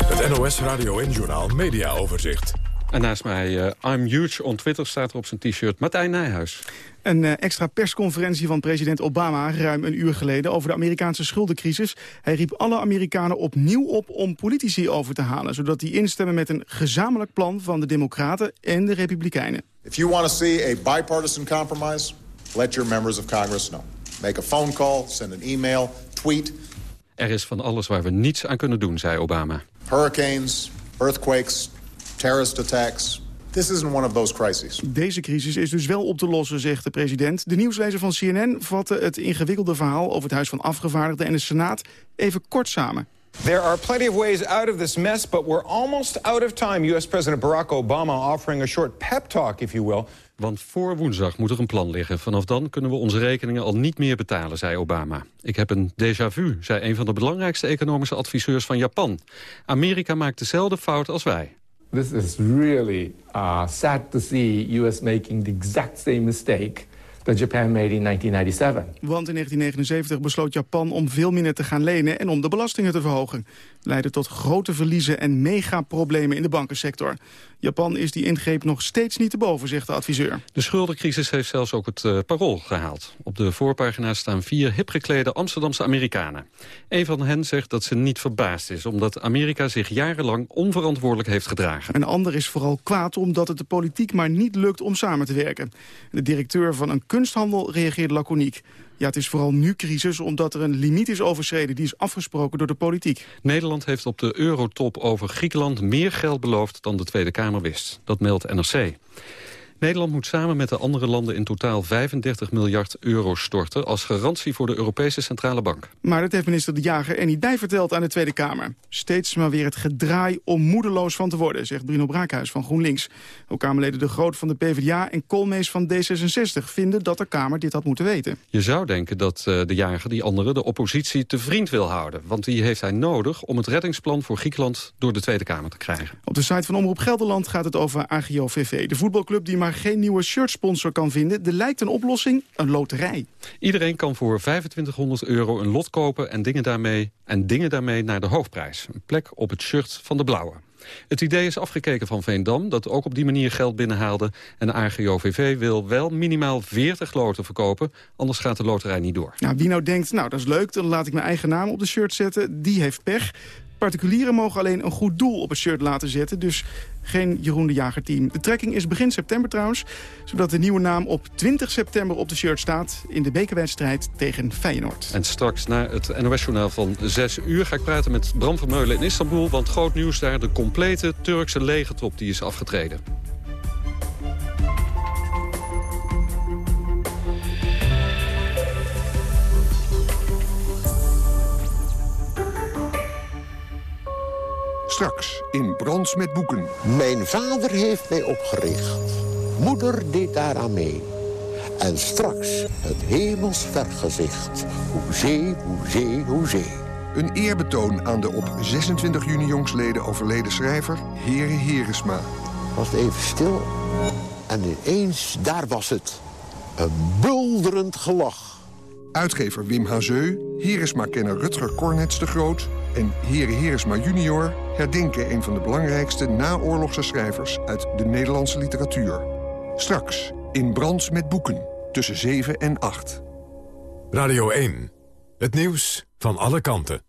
Het NOS Radio en Journal Media Overzicht. En naast mij, uh, I'm huge on Twitter, staat er op zijn t-shirt Martijn Nijhuis. Een uh, extra persconferentie van president Obama ruim een uur geleden over de Amerikaanse schuldencrisis. Hij riep alle Amerikanen opnieuw op om politici over te halen, zodat die instemmen met een gezamenlijk plan van de Democraten en de Republikeinen. If you want to see a bipartisan compromise, let your members of Congress know. Make a phone call, send an email, tweet. Er is van alles waar we niets aan kunnen doen, zei Obama. Hurricanes, earthquakes, terrorist attacks. This isn't one of those crises. Deze crisis is dus wel op te lossen, zegt de president. De nieuwslezer van CNN vatte het ingewikkelde verhaal over het Huis van Afgevaardigden en de Senaat even kort samen. There are plenty of ways out of this mess, but we're almost out of time. U.S. President Barack Obama offering a short pep talk, if you will. Want voor woensdag moet er een plan liggen. Vanaf dan kunnen we onze rekeningen al niet meer betalen, zei Obama. Ik heb een déjà vu, zei een van de belangrijkste economische adviseurs van Japan. Amerika maakt dezelfde fout als wij. This is really uh, sad to see US making the exact same mistake that Japan made in 1997. Want in 1979 besloot Japan om veel minder te gaan lenen en om de belastingen te verhogen. Leidde tot grote verliezen en megaproblemen in de bankensector. Japan is die ingreep nog steeds niet te boven, zegt de adviseur. De schuldencrisis heeft zelfs ook het uh, parool gehaald. Op de voorpagina staan vier hipgeklede Amsterdamse Amerikanen. Een van hen zegt dat ze niet verbaasd is... omdat Amerika zich jarenlang onverantwoordelijk heeft gedragen. Een ander is vooral kwaad omdat het de politiek maar niet lukt om samen te werken. De directeur van een kunsthandel reageert laconiek. Ja, het is vooral nu crisis omdat er een limiet is overschreden... die is afgesproken door de politiek. Nederland heeft op de eurotop over Griekenland meer geld beloofd dan de Tweede Kamer wist. Dat meldt NRC. Nederland moet samen met de andere landen in totaal 35 miljard euro storten... als garantie voor de Europese Centrale Bank. Maar dat heeft minister De Jager er niet bij verteld aan de Tweede Kamer. Steeds maar weer het gedraai om moedeloos van te worden, zegt Bruno Braakhuis van GroenLinks. Ook Kamerleden De Groot van de PvdA en Koolmees van D66 vinden dat de Kamer dit had moeten weten. Je zou denken dat uh, De Jager die andere de oppositie te vriend wil houden. Want die heeft hij nodig om het reddingsplan voor Griekenland door de Tweede Kamer te krijgen. Op de site van Omroep Gelderland gaat het over AGO-VV, de voetbalclub die maar geen nieuwe shirtsponsor kan vinden. Er lijkt een oplossing, een loterij. Iedereen kan voor 2500 euro een lot kopen en dingen daarmee, en dingen daarmee naar de hoofdprijs. Een plek op het shirt van de blauwe. Het idee is afgekeken van Veendam, dat ook op die manier geld binnenhaalde. En de AGOVV wil wel minimaal 40 loten verkopen, anders gaat de loterij niet door. Nou, wie nou denkt, nou dat is leuk, dan laat ik mijn eigen naam op de shirt zetten, die heeft pech. Particulieren mogen alleen een goed doel op het shirt laten zetten. Dus geen Jeroen de Jager team. De trekking is begin september trouwens. Zodat de nieuwe naam op 20 september op de shirt staat... in de bekerwedstrijd tegen Feyenoord. En straks na het NOS-journaal van 6 uur ga ik praten met Bram Vermeulen in Istanbul. Want groot nieuws daar, de complete Turkse legertop die is afgetreden. Straks in Brons met boeken. Mijn vader heeft mij opgericht. Moeder deed daaraan mee. En straks het hemels vergezicht. Hoezee, hoezee, hoezee. Een eerbetoon aan de op 26 juni jongsleden overleden schrijver Heren Heresma. Was even stil. En ineens, daar was het. Een bulderend gelach. Uitgever Wim Hazeu, Heresma-kenner Rutger Cornets de Groot... en Heren Heresma junior herdenken een van de belangrijkste naoorlogse schrijvers... uit de Nederlandse literatuur. Straks In Brands met Boeken. Tussen 7 en 8. Radio 1. Het nieuws van alle kanten.